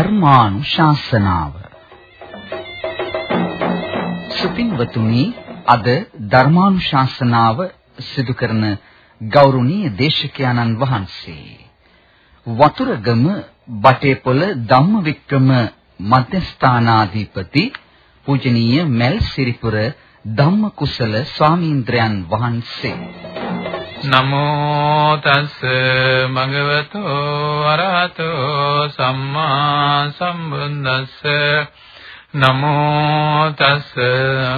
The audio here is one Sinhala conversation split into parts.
ධර්මානුශාසනාව. සුපින්වතුනි අද ධර්මානුශාසනාව සිදු කරන ගෞරවනීය දේශකයන්න් වහන්සේ. වතුරගම බටේපොළ ධම්මවික්‍රම මධ්‍යස්ථානාධිපති පූජනීය මල් සිරිපුර ධම්මකුසල ස්වාමීන්ද්‍රයන් වහන්සේ. නමෝ තස් භගවතෝ අරහතෝ සම්මා සම්බුද්දස්ස. නමෝ තස්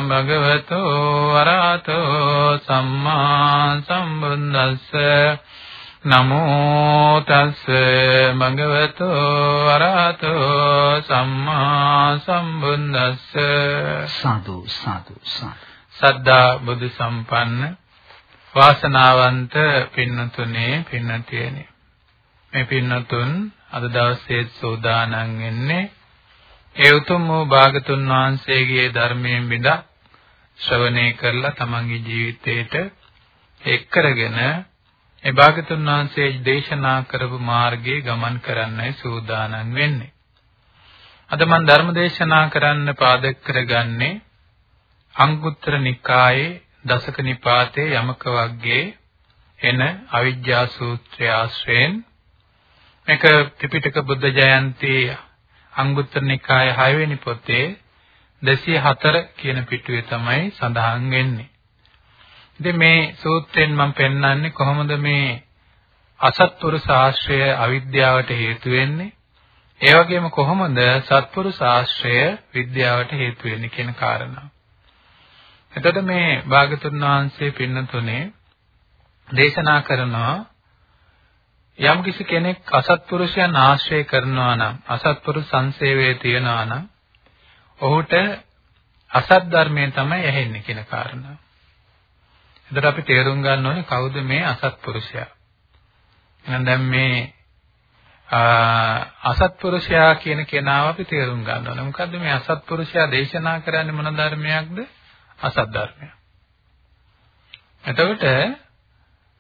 භගවතෝ අරහතෝ සම්මා සම්බුද්දස්ස. නමෝ තස් භගවතෝ අරහතෝ සම්මා සම්බුද්දස්ස. සාදු සාදු සාදු. සද්ධා බුදු සම්පන්න වාසනාවන්ත පින්නතුනේ පින්නතියනේ මේ පින්නතුන් අද දවසේ සෝදානම් වෙන්නේ ඒ උතුම් වූ භාගතුන් වහන්සේගේ ධර්මයෙන් බිඳ ශ්‍රවණය කරලා තමන්ගේ ජීවිතේට එක් කරගෙන ඒ භාගතුන් වහන්සේ දේශනා කරපු මාර්ගයේ ගමන් කරන්නයි සූදානම් වෙන්නේ. අද මම ධර්ම දේශනා කරන්න පාදක කරගන්නේ අංගුත්තර නිකායේ දසක නිපාතේ යමක වර්ගයේ එන අවිජ්ජා සූත්‍රය ආශ්‍රයෙන් මේක ත්‍රිපිටක බුද්ධ ජයන්ති අංගුත්තර නිකායේ 6 වෙනි පොතේ 204 කියන පිටුවේ තමයි සඳහන් වෙන්නේ. ඉතින් මේ සූත්‍රයෙන් මම පෙන්වන්නේ කොහොමද මේ අසත්පුරුෂ ආශ්‍රය අවිද්‍යාවට හේතු වෙන්නේ? ඒ වගේම කොහොමද සත්පුරුෂ ආශ්‍රය විද්‍යාවට හේතු වෙන්නේ කියන කාරණා. එතකොට මේ භාගතුන් වහන්සේ පින්නතුනේ දේශනා කරනවා යම් කිසි කෙනෙක් අසත්පුරුෂයන් ආශ්‍රය කරනවා නම් අසත්පුරුෂ සංසේවයේ තියනවා නම් ඔහුට අසත් ධර්මයෙන් තමයි ඇහෙන්නේ කියන කාරණා. එතකොට අපි තේරුම් ගන්න ඕනේ කවුද මේ අසත්පුරුෂයා. එහෙනම් දැන් මේ අසත්පුරුෂයා කියන කෙනාව අපි තේරුම් ගන්න ඕනේ. මොකද්ද මේ අසත්පුරුෂයා දේශනා කරන්නේ මොන ධර්මයක්ද? අසත් ධර්මයක්. එතකොට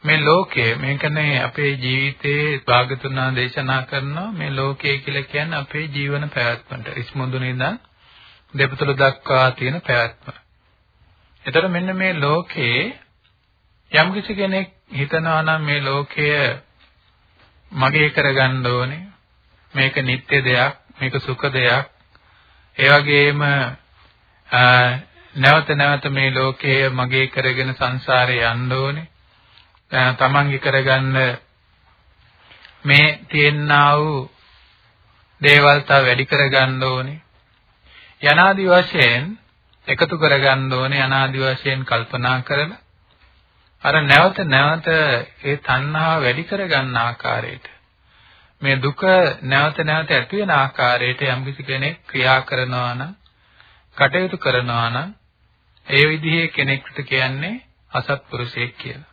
මේ ලෝකය මේකනේ අපේ ජීවිතයේ භාගතුනා දේශනා කරනවා මේ ලෝකය කියලා කියන්නේ අපේ ජීවන පැවැත්මට ඉස්මුදුනේ ඉඳන් දෙපතුල දක්වා තියෙන පැවැත්ම. එතකොට මෙන්න මේ ලෝකේ යම්කිසි කෙනෙක් හිතනවා නම් මේ ලෝකය මගේ කරගන්න ඕනේ මේක නිත්‍ය දෙයක් මේක සුඛ දෙයක් ඒ වගේම නැවත නැවත මේ ලෝකය මගේ කරගෙන සංසාරේ යන්න ඕනේ. තමන්ගේ කරගන්න මේ තියෙනා වූ දේවල් තව වැඩි කරගන්න ඕනේ. යනාදි වශයෙන් එකතු කරගන්න ඕනේ අනාදි වශයෙන් කල්පනා කරලා අර නැවත නැවත ඒ තණ්හාව වැඩි කරගන්න ආකාරයට මේ දුක නැවත නැවත ඇති වෙන ආකාරයට යම්කිසි කෙනෙක් ක්‍රියා කරනවා නම් කටයුතු කරනවා නම් ඒ විදිහේ කෙනෙකුට කියන්නේ අසත්පුරුෂයෙක් කියලා.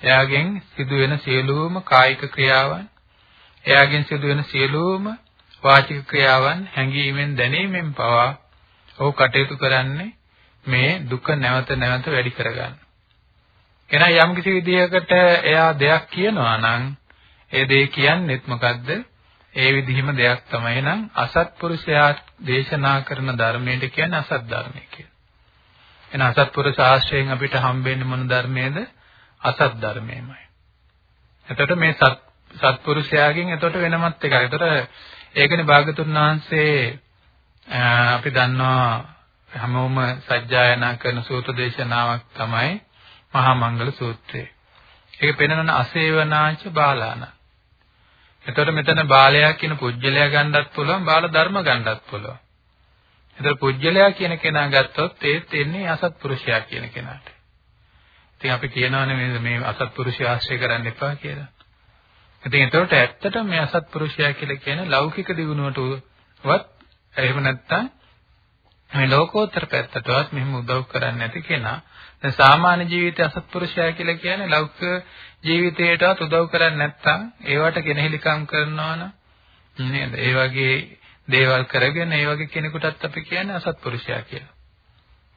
එයාගෙන් සිදුවෙන සියලුම කායික ක්‍රියාවන්, එයාගෙන් සිදුවෙන සියලුම වාචික ක්‍රියාවන් හැඟීමෙන් දැනීමෙන් පවා ඔහු කටයුතු කරන්නේ මේ දුක නැවත නැවත වැඩි කරගන්න. එනා යම් කිසි විදියකට එයා දෙයක් කියනවා නම් ඒ දේ කියන්නේත් මොකද්ද? ඒ විදිහම දෙයක් තමයි නම් අසත්පුරුෂයා දේශනා කරන ධර්මයට කියන්නේ අසත් ධර්මය කියලා. එන අසත්පුරුෂ ආශ්‍රයෙන් අපිට හම්බෙන්නේ මොන ධර්මයේද? අසත් ධර්මයමයි. එතකොට මේ සත් සත්පුරුෂයාගෙන් එතකොට වෙනමත් එකක්. එතකොට ඒකනේ භාගතුන් වහන්සේ අපි දන්නවා හැමෝම සජ්ජායනා කරන සූත්‍ර දේශනාවක් තමයි මහා මංගල සූත්‍රය. ඒක පෙන්වන අසේවනාච බාලාන. එතකොට මෙතන බාලයා කියන පුජ්‍යලයා ගන්නත් පුළුවන් බාල ධර්ම ගන්නත් පුළුවන්. ඒතර පුජ්‍යලයා කියන කෙනා ගත්තොත් ඒත් එන්නේ අසත්පුරුෂයා කියන කෙනාට. ඉතින් අපි කියනවානේ මේ මේ අසත්පුරුෂය ආශ්‍රය කරන්න එපා කියලා. ඉතින් ඒතකොට ඇත්තටම මේ අසත්පුරුෂයා කියලා කියන්නේ ලෞකික දියුණුවටවත් එහෙම නැත්නම් මේ ලෝකෝත්තර පැත්තටවත් මෙහෙම උදව් කරන්නේ නැති කෙනා. දැන් සාමාන්‍ය ජීවිතයේ අසත්පුරුෂයා කියලා කියන්නේ ලෞකික ජීවිතයටවත් උදව් කරන්නේ නැත්නම් ඒවට කෙනෙහිලිකම් කරනවා නම් නේද? ඒ වගේ දේවල් කරගෙන ඒ වගේ කෙනෙකුටත් අපි කියන්නේ අසත්පුරුෂයා කියලා.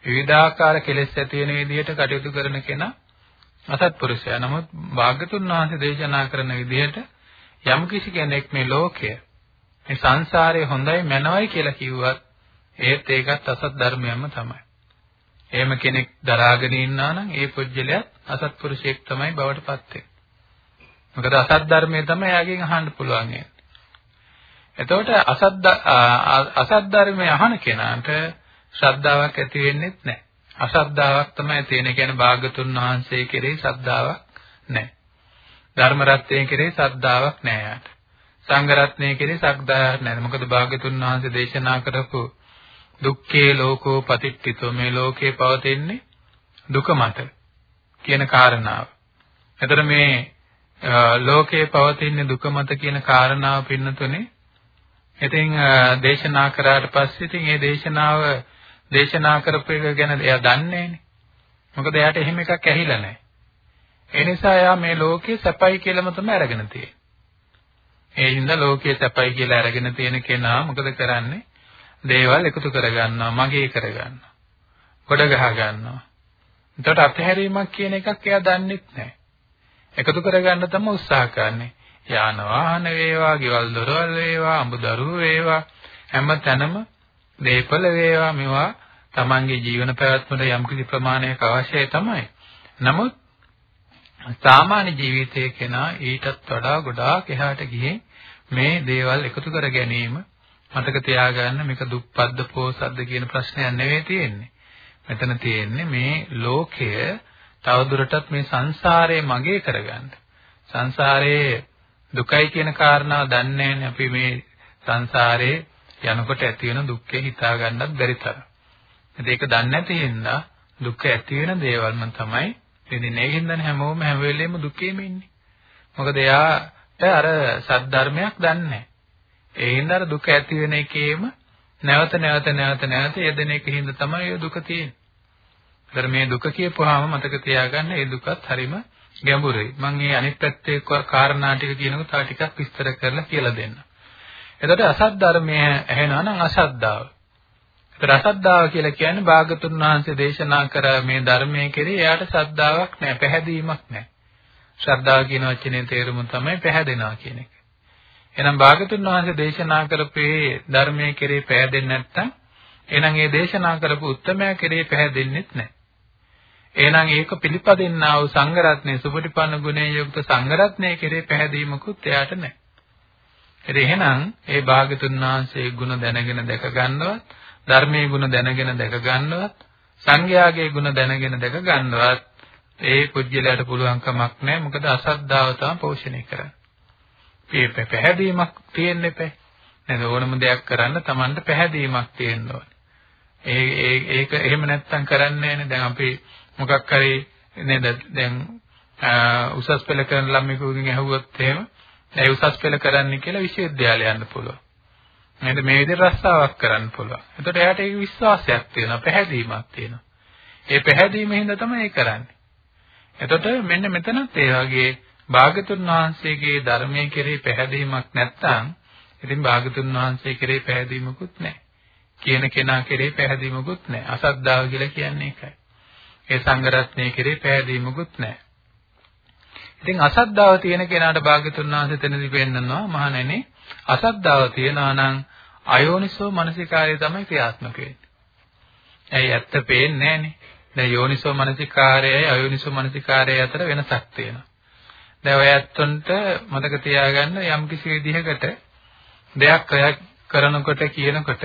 විවිධාකාර කෙලෙස් ඇති වෙන විදිහට කටයුතු කරන කෙනා අසත්පුරුෂයා. නමුත් භාග්‍යතුන් වහන්සේ දේශනා කරන විදිහට යම් කිසි කෙනෙක් මේ ලෝකය මේ සංසාරේ හොඳයි මනවයි කියලා කිව්වත් ඒත් ඒකත් අසත් ධර්මයක්ම තමයි. එහෙම කෙනෙක් දරාගෙන ඉන්නා නම් ඒ පුජ්‍යලයක් අසත්පුරුෂයෙක් තමයි බවට පත් වෙන්නේ. මොකද අසත් ධර්මයේ තමයි එයාගෙන් අහන්න පුළුවන් එතකොට අසත් අසත් ධර්මයේ අහන කෙනාට ශ්‍රද්ධාවක් ඇති වෙන්නේ නැහැ. අසද්ධාාවක් තමයි තියෙන. ඒ කියන්නේ භාගතුන් වහන්සේ කෙරෙහි ශ්‍රද්ධාවක් නැහැ. ධර්ම රත්නයේ කෙරෙහි ශ්‍රද්ධාවක් නැහැ යාට. සංඝ රත්නයේ කෙරෙහි ශ්‍රද්ධාවක් නැහැ. මොකද භාගතුන් වහන්සේ දේශනා කරපු දුක්ඛේ ලෝකෝ පතිට්ඨිතෝ මේ ලෝකේ පවතින්නේ දුක මත කියන කාරණාව. එතකොට මේ ලෝකේ පවතින්නේ දුක මත කියන කාරණාව පින්නතුනේ ඉතින් දේශනා කරාට පස්සේ ඉතින් මේ දේශනාව දේශනා කරපු එක ගැන එයා දන්නේ නැහනේ. මොකද එයාට එහෙම එකක් ඇහිලා නැහැ. ඒ නිසා එයා මේ ලෝකේ සැපයි කියලාම තමයි අරගෙන තියෙන්නේ. ඒ හින්දා ලෝකයේ සැපයි කියලා අරගෙන තියෙන කෙනා මොකද කරන්නේ? දේවල් එකතු කරගන්නවා, මගේ කරගන්නවා. ගොඩ ගහ ගන්නවා. එතකොට අත්හැරීමක් කියන එකක් එයා දන්නෙත් නැහැ. එකතු කරගන්න තමයි උත්සාහ කරන්නේ. යාන වාහන වේවා, ගෙවල් දොරවල් වේවා, අඹ දරුවෝ වේවා හැම තැනම දීපල වේවා මේවා තමන්ගේ ජීවන පැවැත්මට යම්කිසි ප්‍රමාණයක අවශ්‍යයි තමයි. නමුත් සාමාන්‍ය ජීවිතයේ කෙනා ඊටත් වඩා ගොඩාක් එහාට ගිහින් මේ දේවල් එකතු කර ගැනීම මතක තියාගන්න මේක දුප්පත්ද පොසත්ද කියන ප්‍රශ්නයක් නෙවෙයි තියෙන්නේ. මෙතන තියෙන්නේ මේ ලෝකය තවදුරටත් මේ සංසාරයේ මගේ කරගන්න. සංසාරයේ දුකයි කියන කාරණාව දන්නේ අපි මේ සංසාරේ යනකොට ඇති වෙන දුක්ඛේ හිතා ගන්නත් බැරි තරම්. ඒක දන්නේ නැති හින්දා දුක ඇති වෙන දේවල්ම තමයි විඳින්නේ. ඒ හින්දානේ හැමෝම හැම වෙලෙම දුකේම ඉන්නේ. මොකද එයාට අර සද්ධර්මයක් දන්නේ නැහැ. ඒ හින්දා අර දුක ඇති වෙන එකේම නැවත නැවත නැවත නැවත යෙදෙන එක හින්දා තමයි ඒ දුක තියෙන්නේ. ඒතර මේ දුක කියපුවාම මතක තියාගන්න ඒ දුකත් හරිම ගැඹුරුයි. මම මේ අනිත් පැත්තේ කාරණා ටික කියනකොට තව ටිකක් විස්තර කරලා කියලා දෙන්න. එතකොට අසත් ධර්මය ඇහෙනවා නම් අසද්දාව. රසද්දාව කියලා කියන්නේ භාගතුන් වහන්සේ දේශනා කර මේ ධර්මයේ කෙරේ එයාට ශ්‍රද්ධාවක් නැහැ, පැහැදීමක් නැහැ. ශ්‍රද්ධාව කියන වචනේ තේරුම තමයි පැහැදෙනවා කියන එක. එහෙනම් භාගතුන් වහන්සේ දේශනා කරපේ ධර්මයේ කෙරේ පැහැදෙන්නේ නැත්නම් එහෙනම් ඒ දේශනා කරපු උත්තමයා කෙරේ පැහැදෙන්නෙත් නැහැ. එහෙනම් ඒක පිළිපදින්නා වූ සංඝරත්නයේ සුපටිපන්න ගුණයෙන් යුක්ත සංඝරත්නයේ කෙරේ පැහැදීමකුත් එයාට නැහැ. එහෙනම් ඒ භාගතුන් වහන්සේ ගුණ දැනගෙන දැක ගන්නවත් ධර්මයේ ගුණ දැනගෙන දැක ගන්නවත් සංඝයාගේ ගුණ දැනගෙන දැක ගන්නවත් ඒ පුජ්‍යලයට පුළුවන් කමක් නැහැ මොකද අසද්ධාව තමයි පෝෂණය කරන්නේ. මේ පැහැදීමක් තියෙන්න එපා. නේද ඕනම දෙයක් කරන්න Tamanට පැහැදීමක් තියෙන්න ඕනේ. ඒ ඒක එහෙම නැත්තම් කරන්නේ නැහැ දැන් අපි මොකක් හරි නේද දැන් උසස් පෙළ කරන ළමයෙකුගෙන් ඇහුවොත් එහෙම ඒ උසස් පෙළ කරන්න කියලා විශ්වවිද්‍යාලය යන්න පුළුවන්. නේද මේ විදිහට රස්සාවක් කරන්න පුළුවන්. එතකොට එයාට ඒක විශ්වාසයක් තියෙනවා, පැහැදීමක් තියෙනවා. ඒ පැහැදීම හින්දා තමයි ඒ කරන්නේ. එතකොට මෙන්න මෙතනත් ඒ වගේ භාගතුන් වහන්සේගේ ධර්මයේ කෙරෙහි පැහැදීමක් නැත්නම් ඉතින් භාගතුන් වහන්සේ කෙරෙහි පැහැදීමකුත් නැහැ. කියන කෙනා කෙරෙහි පැහැදීමකුත් නැහැ. අසද්ධාව කියලා කියන්නේ ඒකයි. ඒ සංගරත්නයේ කෙරෙහි පැහැදීමකුත් නැහැ. ඉතින් අසද්ධාව තියෙන කෙනාට භාගතුන් වහන්සේ තැනදී පෙන්නනවා මහණෙනි අසද්ධාව තියනවා නම් අයෝනිසෝ මනසිකාරය තමයි ක්‍රියාත්මක වෙන්නේ. ඇයි ඇත්ත පේන්නේ නැහනේ. දැන් යෝනිසෝ මනසිකාරයයි අයෝනිසෝ මනසිකාරයයි අතර වෙනසක් තියෙනවා. දැන් ඔය ඇත්තොන්ට මතක තියාගන්න යම් කිසි විදිහකට දෙයක් ඔය කරනකොට කියනකොට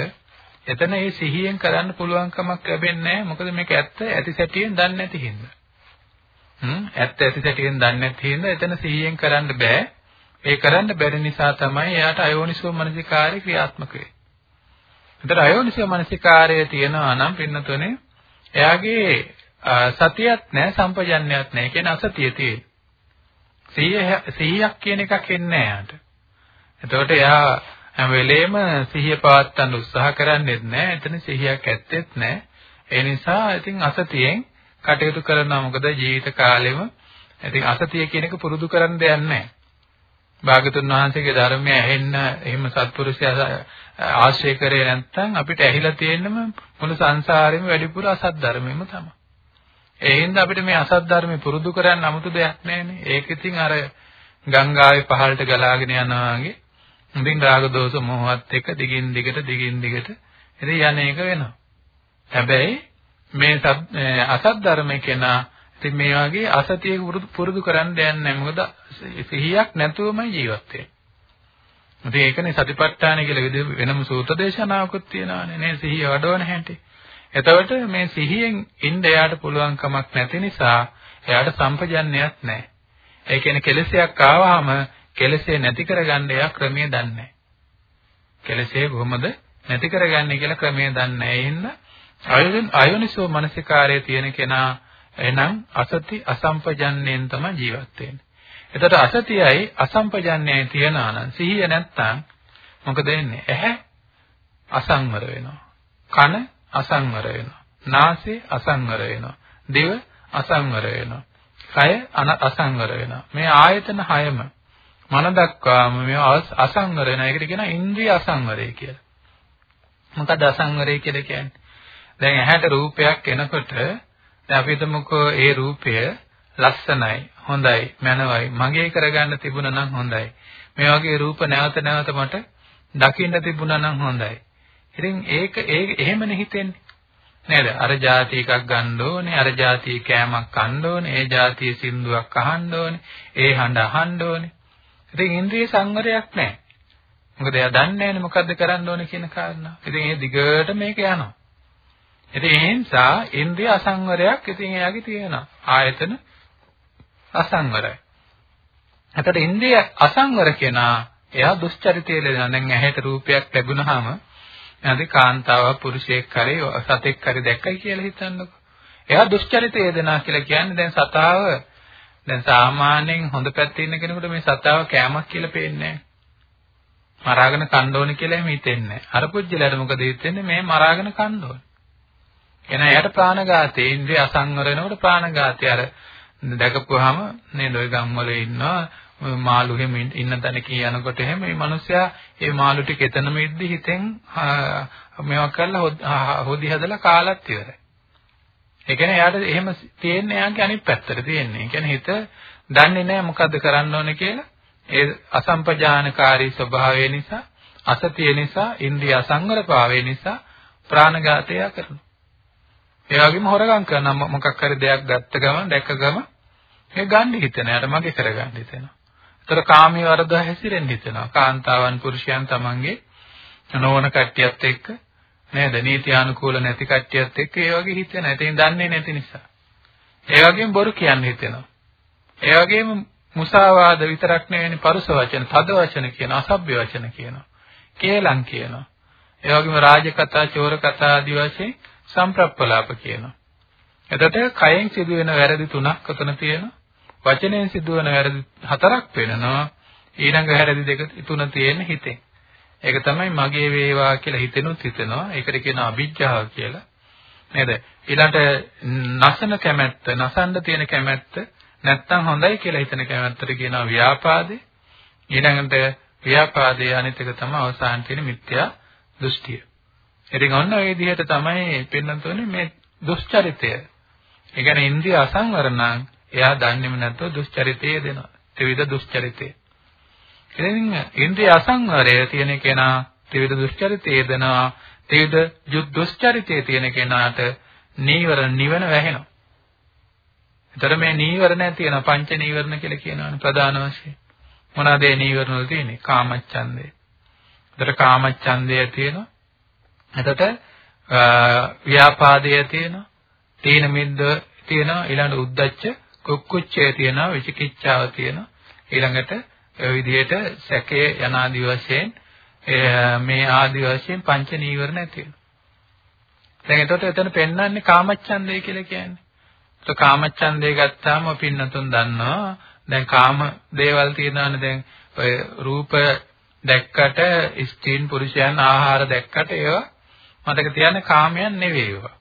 එතන ඒ සිහියෙන් කරන්න පුළුවන් කමක් ලැබෙන්නේ නැහැ. මොකද මේක ඇත්ත ඇති සැටියෙන් දන්නේ නැති හින්දා. හ්ම් ඇත්ත ඇති සැටියෙන් දන්නේ නැති හින්දා එතන සිහියෙන් කරන්න බෑ. ඒ කරන්න බැරි නිසා තමයි එයාට අයෝනිසෝ මනසිකාරය ක්‍රියාත්මක වෙන්නේ. ඒතර අයෝනිසෝ මනසිකාරය තියෙනවා නම් පින්නතුනේ එයාගේ සතියක් නැහැ සම්පජන්ණයක් නැහැ කියන අසතිය තියෙන. සිහියක් කියන එකක් එන්නේ නැහැ එයාට. එතකොට එයා හැම වෙලේම සිහිය පවත්වන්න උත්සාහ කරන්නේත් නැහැ. එතන සිහියක් ඇත්තෙත් නැහැ. ඒ නිසා ඉතින් අසතියෙන් කටයුතු කරනවා මොකද ජීවිත කාලෙම ඉතින් අසතිය කියන එක පුරුදු කරන්න දෙයක් නැහැ. භාගතුන් වහන්සේගේ ධර්මය ඇහෙන්න එහෙම සත්පුරුෂයා ආශ්‍රය කරේ නැත්නම් අපිට ඇහිලා තියෙන්නම මුළු සංසාරෙම වැඩිපුර අසත් ධර්මෙම තමයි. ඒ හින්දා අපිට මේ අසත් ධර්මේ පුරුදු කරන්න 아무තු දෙයක් නැහැනේ. ඒක ඉතින් අර ගංගාවේ පහළට ගලාගෙන යනවා වගේ ඉතින් රාග දෝෂ මොහොත් එක දිගින් දිගට දිගින් දිගට ඉතින් යන්නේක වෙනවා. හැබැයි මේ අසත් ධර්ම කෙනා ඉතින් මේ වගේ අසතිය පුරුදු කරන්න යන්නේ නැහැ. මොකද සිහියක් නැතුවමයි ජීවත් වෙන්නේ. ඉතින් ඒකනේ සතිපට්ඨාන කියලා වෙනම සූත්‍ර දේශනාවකුත් තියෙනවානේ නේ සිහිය වඩවන හැටි. එතකොට මේ සිහියෙන් ඉන්න එයාට පුළුවන් කමක් නැති නිසා එයාට සම්පජන්ණයක් නැහැ. ඒ කියන්නේ කෙලෙසයක් ආවහම කෙලෙසේ නැති කරගන්න එයා ක්‍රමයේ දන්නේ නැහැ. කෙලෙසේ කොහොමද නැති කරගන්නේ කියලා ක්‍රමයේ දන්නේ නැහැ. එහෙනම් අයෝනිසෝ මනසිකාරයේ තියෙන කෙනා එහෙනම් අසති අසම්පජන්ණයෙන් තමයි ජීවත් වෙන්නේ. එතකොට අසතියයි අසම්පජන්ණයයි තියනා නම් සිහිය නැත්තම් මොකද වෙන්නේ? ඇහැ අසංවර වෙනවා. කන අසංවර වෙනවා. නාසය අසංවර වෙනවා. දිව අසංවර වෙනවා. කය අසංවර වෙනවා. මේ ආයතන හයම මන දක්වාම මේවා අසංවර වෙන එකට කියනවා ඉන්ද්‍රිය අසංවරය කියලා. මොකද අසංවරය කියලා කියන්නේ? දැන් ඇහැට රූපයක් එනකොට දැන් අපි හිතමුකෝ ඒ රූපය ලස්සනයි, හොඳයි, මනවයි, මගේ කරගන්න තිබුණා නම් හොඳයි. මේ වගේ රූප නැවත නැවත මට දකින්න තිබුණා නම් හොඳයි. ඉතින් ඒක ඒ එහෙමනේ හිතෙන්නේ. නේද? අර જાති එකක් ගන්න ඕනේ, අර જાති කෑමක් කන්න ඕනේ, ඒ જાතිය සින්දුවක් අහන්න ඕනේ, ඒ හඬ අහන්න ඕනේ. ඉතින් ඉන්ද්‍රිය සංවරයක් නැහැ. මොකද එයා දන්නේ නැහැනේ මොකද්ද කරන්න ඕනේ කියන කාරණා. ඉතින් ඒ දිගට මේක යනවා. ඉතින් ඒ නිසා ඉන්ද්‍රිය අසංවරයක් ඉතින් එයාගේ තියෙනවා. ආයතන අසංවරයි. එතකොට ඉන්ද්‍රිය අසංවර කෙනා එයා දුස්චරිතය ලෙනවා. දැන් ඇහැට රූපයක් ලැබුණාම නැති කාන්තාවක් පුරුෂයෙක් කරේ සතෙක් කරේ දැක්කයි කියලා හිතන්නකෝ. එයා දුස්චරිතය දෙනා කියලා කියන්නේ දැන් සතාව දැන් සාමාන්‍යයෙන් හොඳ පැත්තේ ඉන්න කෙනෙකුට මේ සතාව කෑමක් කියලා පේන්නේ නැහැ. මරාගෙන කන්න ඕනේ කියලා එහෙම හිතෙන්නේ නැහැ. අර පුජ්‍යලයට මොකද හිතෙන්නේ මේ මරාගෙන කන්න ඕනේ. එහෙනම් එයාට ප්‍රාණඝාතේ ඉන්ද්‍රිය අසංවර වෙනකොට ප්‍රාණඝාතය අර දැකපුවාම නේද ওই ගම්වල ඉන්නවා මාළු හැම ඉන්න තැනක යනකොට එහෙම මේ මිනිස්සයා ඒ මාළු ටික එතනම ඉද්දි හිතෙන් මේවා කරලා හොදි හදලා කාලත් ඉවරයි. ඒ කියන්නේ එයාට එහෙම තියෙන්නේ එයාගේ අනිත් පැත්තට තියෙන්නේ. ඒ කියන්නේ හිත දන්නේ නැහැ මොකද්ද කරන්න ඕනේ කියලා. ඒ අසම්පජානකාරී ස්වභාවය නිසා, අසතිය නිසා, ඉන්ද්‍රිය අසංවරභාවය නිසා ප්‍රාණඝාතය කරනවා. ඒ වගේම හොරගම් කරන මොකක් හරි දෙයක් ගත්ත ගමන් දැක්ක ගමන් ඒ ගන්න හිතෙන. යාට මගේ කරගන්න හිතෙනවා. ඒතර කාමී වරද හැසිරෙන්න හිතෙනවා. කාන්තාවන් පුරුෂයන් තමන්ගේ නොවන කට්ටියත් එක්ක නේද? නීති අනුකූල නැති කට්ටියත් එක්ක ඒ වගේ හිතෙන. ඉතින් දන්නේ නැති නිසා. ඒ වගේම බොරු කියන්න හිතෙනවා. ඒ වගේම මුසාවාද විතරක් නෙවෙයි පරුස වචන, තද වචන කියන, අසභ්‍ය වචන කියනවා. කේලම් කියනවා. ඒ වගේම රාජ කතා, චෝර කතා ආදී වශයෙන් සම්ප්‍රප්පලාප කියනවා. එතකොට කයෙන් සිදුවෙන වැරදි තුනක් උතන තියෙනවා. වචනයෙන් සිදුවන වැරදි හතරක් වෙනවා. ඊළඟ වැරදි දෙක තුන තියෙන හිතෙන්. ඒක තමයි මගේ වේවා කියලා හිතෙනුත් හිතෙනවා. ඒකට කියනවා අභිජ්ජාව කියලා. නේද? ඊළඟට නසන කැමැත්ත, නසන්න තියෙන කැමැත්ත නැත්තම් හොඳයි කියලා හිතන කැමැත්තට කියනවා ව්‍යාපාදේ. ඊළඟට ව්‍යාපාදයේ අනිත් එක තමයි අවසාන තියෙන මිත්‍යා දෘෂ්ටිය. ඉතින් ඔන්න ඔය විදිහට තමයි පෙන්වන්තෝනේ මේ දුෂ්චරිතය. ඒ කියන්නේ ඉන්ද්‍රිය අසංවර නම් එයා දන්නේම නැතුව දුෂ්චරිතය දෙනවා. ත්‍රිවිධ දුෂ්චරිතය. ඉතින් ඉන්ද්‍රිය අසංවරය තියෙන කෙනා ත්‍රිවිධ දුෂ්චරිතය දෙනවා. ත්‍රිවිධ දුෂ්චරිතය තියෙන කෙනාට නීවරණ නිවන වැහෙනවා. ඒතර මේ නීවරණ තියෙන පංච නීවරණ කියලා කියනවානේ ප්‍රධාන වශයෙන්. මොනවාද ඒ නීවරණ වල තියෙන්නේ? කාමච්ඡන්දේ. ඒතර කාමච්ඡන්දය තියෙනවා. එතකොට ව්‍යාපාදය තියෙනවා. තීන මිද්ද තියෙනවා. ඊළඟට උද්දච්ච කුක්කුච්චය තියෙනවා. විචිකිච්ඡාව තියෙනවා. ඊළඟට ඔය විදිහට සැකේ යන ආදි වශයෙන් මේ ආදි වශයෙන් පංච නීවරණ ඇති වෙනවා. දැන් එතකොට එතන පෙන්වන්නේ කාමච්ඡන්දය කියලා කියන්නේ. ඒක කාමච්ඡන්දය ගත්තාම පින්නතුන් දන්නවා. දැන් කාම දේවල් තියෙනවානේ දැන් ඔය රූප දැක්කට ස්ත්‍රීන් පුරුෂයන් ආහාර දැක්කට ඒවා මතක තියාගන්න කාමයන් නෙවෙයි ඒවා.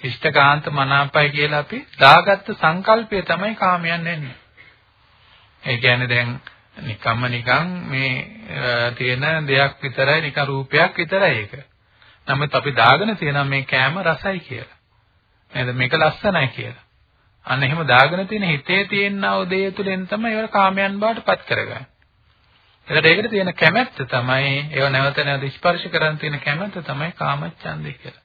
ඉෂ්ඨකාන්ත මනාපයි කියලා අපි දාගත්ත සංකල්පය තමයි කාමයන් වෙන්නේ. ඒ කියන්නේ දැන් නිකම්ම නිකන් මේ තියෙන දෙයක් විතරයි නිකන් රූපයක් විතරයි ඒක. නමුත් අපි දාගෙන තියෙනවා මේ කෑම රසයි කියලා. නේද? මේක ලස්සනයි කියලා. අන්න එහෙම දාගෙන තියෙන හිතේ තියෙන උදේ තුලින් තමයි ඒවල කාමයන් බවට පත් කරගන්නේ. එතකොට ඒකට තියෙන කැමැත්ත තමයි ඒව නැවත නැවත ස්පර්ශ කරන් තියෙන කැමැත්ත තමයි කාමච්ඡන්දේ කියලා.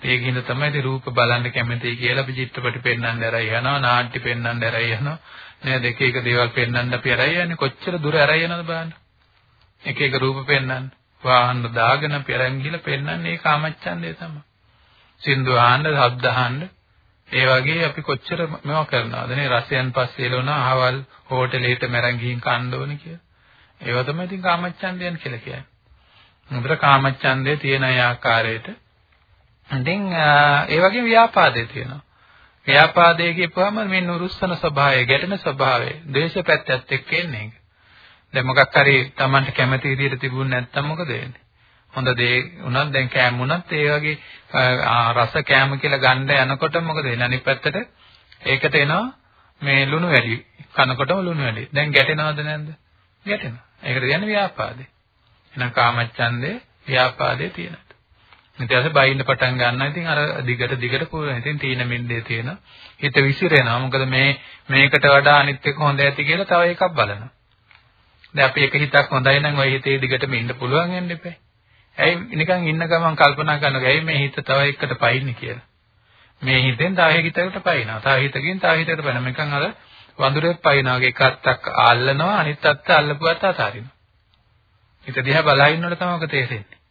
ඒකින්ද තමයි ඉතින් රූප බලන්න කැමතියි කියලා අපි චිත්‍රපටි පෙන්වන්න ඇරයි යනවා නාට්‍ය පෙන්වන්න ඇරයි යනවා. නේද එක එක දේවල් පෙන්වන්න අපි ඇරයි යන්නේ. කොච්චර දුර ඇරයි යනවද බලන්න. එක එක රූප පෙන්වන්න. වාහන දාගෙන අපි අරන් ගිහලා පෙන්වන්නේ ඒ කාමච්ඡන්දේ තමයි. සින්දු ආහන්න ශබ්ද ආහන්න ඒ වගේ අපි කොච්චර මේවා කරනවද? නේ රසයන් පස්සේ එළවන අහවල් හෝටලෙට මරන් ගිහින් කන්න ඕනේ කියලා. ඒවා තමයි ඉතින් කාමච්ඡන්දයන් කියලා කියන්නේ. මුද්‍ර කාමච්ඡන්දේ තියෙන ආකාරයට ඉතින් ඒ වගේ ව්‍යාපාදේ තියෙනවා. ව්‍යාපාදයේ කියපුවම මේ නුරුස්සන ස්වභාවය, ගැටෙන ස්වභාවය, ද්වේෂ පැත්තත් එක්ක එන්නේ. දැන් මොකක් හරි Tamanට කැමති විදිහට තිබුණ නැත්නම් මොකද වෙන්නේ? හොඳ දේ උනත් දැන් කෑම උනත් ඒ වගේ රස කෑම කියලා ගන්න යනකොට මොකද වෙන්නේ? අනිත් පැත්තට ඒකට එනවා මේ ලුණු වැඩි. කනකොටම ලුණු වැඩි. දැන් ගැටෙනවද නැද්ද? ගැටෙනවා. ඒකට කියන්නේ ව්‍යාපාදේ. එහෙනම් කාමච්ඡන්දේ ව්‍යාපාදේ තියෙනවා. ඊට පස්සේ බයින්න පටන් ගන්නවා. ඉතින් අර දිගට දිගට පුරන. ඉතින් තීන මින්දේ තියෙන හිත විසිරෙනවා. මොකද මේ මේකට වඩා අනිත් එක හොඳ ඇති කියලා තව එකක් බලනවා. දැන් අපි එක හිතක් හොඳයි නම් ওই හිතේ දිගටම ඉන්න පුළුවන් වෙන්න එපා. ඇයි නිකන් ඉන්න ගමන් කල්පනා කරනවා ඇයි මේ හිත තව එකකට පයින්නේ කියලා. මේ හිතෙන් තව හිතකට පයින්නවා. තව හිතකින් තව හිතකට පයින්නවා. නිකන් අර වඳුරෙක් පයින්නවා වගේ එක අත්තක් අල්ලනවා අනිත් අත්ත අල්ලපුවත් අතාරිනවා. හිත දිහා බලා ඉන්නකොට තමයි ඔක තේරෙන්නේ.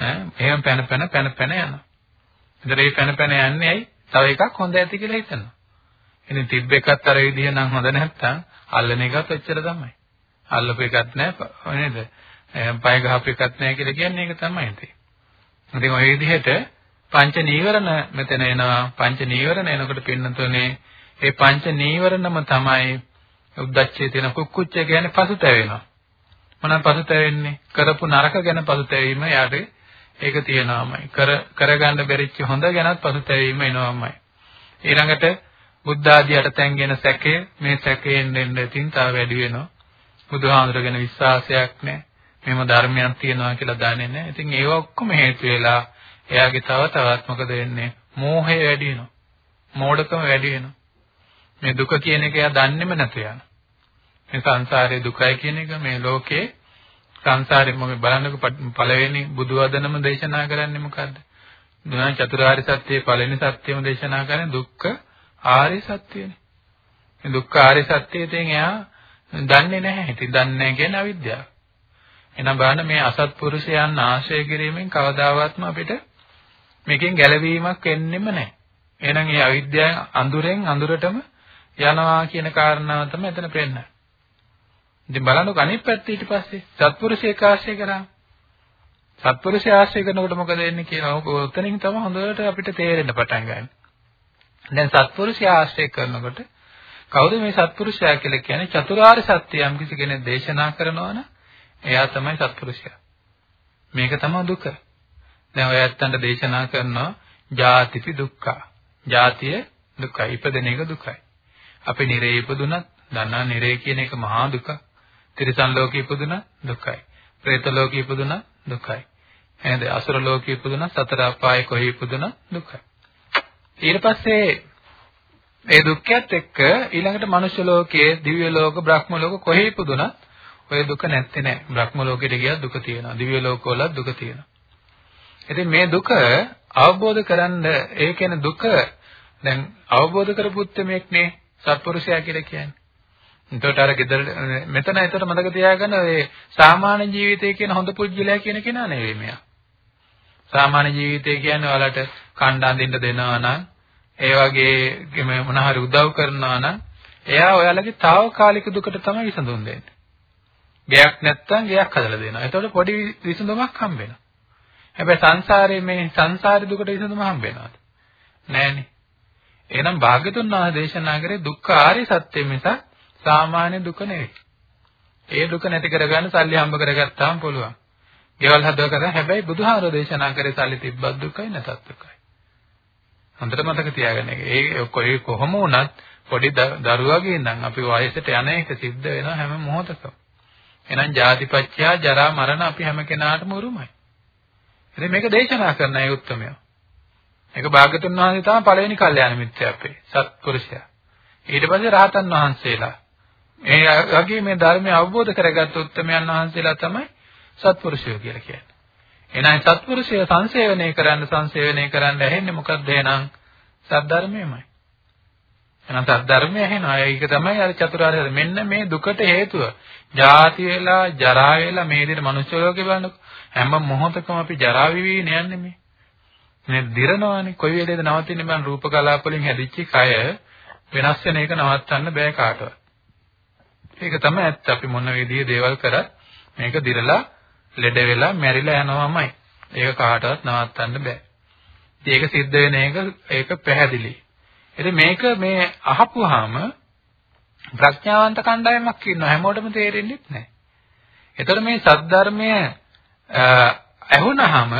ඈ එහෙම පැන පැන පැන පැන යනවා. ඉතින් ඒ පැන පැන යන්නේ ඇයි? තව එකක් හොඳ ඇති කියලා හිතනවා. ඉතින් තිබ්බ එකත් අර විදිහ නම් හොඳ නැත්තම් අල්ලන එකත් එච්චර තමයි. අල්ලපු එකත් නැහැ නේද? පය ගහපු එකත් නැහැ කියලා කියන්නේ ඒක තමයි ඉතින්. ඉතින් ওই විදිහට පංච නීවරණ මෙතන එනවා. පංච නීවරණ එනකොට පින්නතුනේ ඒ පංච නීවරණම තමයි උද්දච්චයේ තියෙන කුක්කුච්ච කියන්නේ පසුතැවෙනවා. මොනවාද පසුතැවෙන්නේ? කරපු නරක ගැන පසුතැවීම යාට ඒක තියෙනවාමයි. කර කරගන්න බැරිච්ච හොඳ ගැනත් පසුතැවීම එනවාමයි. ඊළඟට බුද්ධ ආදී අටතැන් ගැන සැකය මේ සැකයෙන් දෙන්න ඉතින් තව වැඩි වෙනවා. බුදුහාමුදුරගෙන විශ්වාසයක් නැහැ. මෙහෙම ධර්මයක් තියෙනවා කියලා දන්නේ නැහැ. ඉතින් ඒව ඔක්කොම හේතු වෙලා එයාගේ තව තවත් මොකද වෙන්නේ? මෝහය වැඩි වෙනවා. මෝඩකම වැඩි වෙනවා. මේ දුක කියන එක එයා දන්නේම නැතු යනවා. මේ සංසාරයේ දුකයි කියන එක මේ ලෝකේ සංසාරේ මම බලන්නකො පළවෙනි බුදු වදනම දේශනා කරන්නේ මොකද්ද? දුනා චතුරාර්ය සත්‍යයේ පළවෙනි සත්‍යම දේශනා කරන්නේ දුක්ඛ ආර්ය සත්‍යනේ. මේ දුක්ඛ ආර්ය සත්‍යයෙන් එයා දන්නේ නැහැ. ඉතින් දන්නේ නැහැ කියන්නේ අවිද්‍යාව. එහෙනම් බලන්න මේ අසත්පුරුෂයන් ආශ්‍රය කිරීමෙන් කවදාවත්ම අපිට මේකෙන් ගැලවීමක් වෙන්නෙම නැහැ. එහෙනම් මේ අවිද්‍යාව අඳුරෙන් අඳුරටම යනවා කියන කාරණාව තමයි එතන පෙන්නන්නේ. ඉතින් බලන්නකො අනිත් පැත්ත ඊට පස්සේ සත්පුරුෂයෙක් ආශ්‍රය කරා. සත්පුරුෂය ආශ්‍රය කරනකොට මොකද වෙන්නේ කියලා ඔක උතනින් තමයි හොඳට අපිට තේරෙන්න පටන් ගන්න. දැන් සත්පුරුෂය ආශ්‍රය කරනකොට කවුද මේ සත්පුරුෂයා කියලා කියන්නේ චතුරාර්ය සත්‍ය යම් කිසි කෙනෙක් දේශනා කරනවා නම් එයා තමයි සත්පුරුෂයා. මේක තමයි දුක. දැන් ඔය ඇත්තන්ට දේශනා කරනවා ජාතිපි දුක්ඛ. ජාතිය දුකයි. ඉපදෙන එක දුකයි. අපි නිරේ ඉපදුනත් දන්නා නිරේ කියන එක මහා දුකක්. තිරිසන් ලෝකේ ඉපදුනා දුකයි. പ്രേත ලෝකේ ඉපදුනා දුකයි. එහෙනම් අසුර ලෝකේ ඉපදුනා සතර අපායේ කොහේ ඉපදුනා දුකයි. ඊට පස්සේ ඒ දුක්ඛයත් එක්ක ඊළඟට මනුෂ්‍ය ලෝකයේ, දිව්‍ය ලෝක, බ්‍රහ්ම ලෝක කොහේ ඉපදුනත් ඔය දුක නැත්තේ නෑ. බ්‍රහ්ම ලෝකෙට ගියත් දුක තියෙනවා. දිව්‍ය ලෝකවලත් දුක තියෙනවා. ඉතින් මේ දුක අවබෝධ කරන්න ඒ කියන දුක දැන් අවබෝධ කරපුත් මේක් නේ සත්පුරුෂයා කියලා කියන්නේ. එතකොට අර ගෙදර මෙතන එතකොට මතක තියාගන්න ඒ සාමාන්‍ය ජීවිතය කියන හොඳ පුජ්‍යලයා කියන කෙනා නෙවෙයි මෙයා. සාමාන්‍ය ජීවිතය කියන්නේ ඔයාලට කණ්ඩ අඳින්න දෙනවා නම් ඒ වගේ මොන හරි උදව් කරනවා නම් එයා ඔයාලගේ తాවකාලික දුකට තමයි විසඳුම් දෙන්නේ. ගයක් නැත්තම් ගයක් හදලා දෙනවා. එතකොට පොඩි විසඳුමක් හම්බ වෙනවා. හැබැයි සංසාරයේ මේ සංසාරි දුකට විසඳුම හම්බ වෙනවද? නෑනේ. එහෙනම් භාග්‍යතුන් වහන්සේ දේශනා කරේ දුක්ඛ ආර්ය සත්‍ය මිසක් සාමාන්‍ය දුක නෙවෙයි. ඒ දුක නැති කරගන්න සල්ලි හම්බ කරගත්තාම පුළුවන්. ගෙවල් හදව කරා හැබැයි බුදුහාරෝ දේශනා කරේ සල්ලි තිබ්බත් දුකයි නැතත් දුකයි. හොඳට මතක තියාගන්න. ඒ කොයි කොහොම වුණත් පොඩි දරුවගේ ඉඳන් අපි වයසට යන එක සිද්ධ වෙනවා හැම මොහොතකම. එහෙනම් ජාතිපච්චයා ජරා මරණ අපි හැම කෙනාටම උරුමයි. ඉතින් මේක දේශනා කරන අය උත්තරමය. මේක භාග්‍යතුන් වහන්සේ තමයි පළවෙනි කල්යාණ මිත්‍රය අපේ සත්පුරුෂයා. ඊට පස්සේ රහතන් වහන්සේලා මේ වගේ මේ ධර්මය අවබෝධ කරගත්ත උත්තමයන් වහන්සේලා තමයි සත්පුරුෂයෝ කියලා කියන්නේ. එහෙනම් සත්පුරුෂය සංසේවනය කරන්න සංසේවනය කරන්න ඇහෙන්නේ මොකක්ද එහෙනම් සද්ධර්මයමයි. එහෙනම් සද්ධර්මය ඇහෙනවා. ඒක තමයි අර චතුරාර්ය මෙන්න මේ දුකට හේතුව. ජාති වෙලා, ජරා වෙලා මේ විදිහට මනුෂ්‍ය ලෝකේ බලනකො හැම මොහොතකම අපි ජරා විවි යන්නේ මේ. මේ දිරනවානේ. කොයි වෙලේද නවතින්නේ මම රූප කලාප වලින් හැදිච්ච කය වෙනස් වෙන එක නවත්තන්න බෑ කාටවත්. ඒක තමයි ඇත්ත. අපි මොන විදිහේ දේවල් කරත් මේක දිරලා ලෙඩ වෙලා මැරිලා යනවාමයි. ඒක කාටවත් නවත්තන්න බෑ. ඒක සිද්ධ වෙන එක ඒක පැහැදිලි. ඉතින් මේක මේ අහපුවාම ප්‍රඥාවන්ත කණ්ඩායමක් ඉන්නවා හැමෝටම තේරෙන්නේ නැහැ. එතකොට මේ සද්ධර්මය ඇහුනහම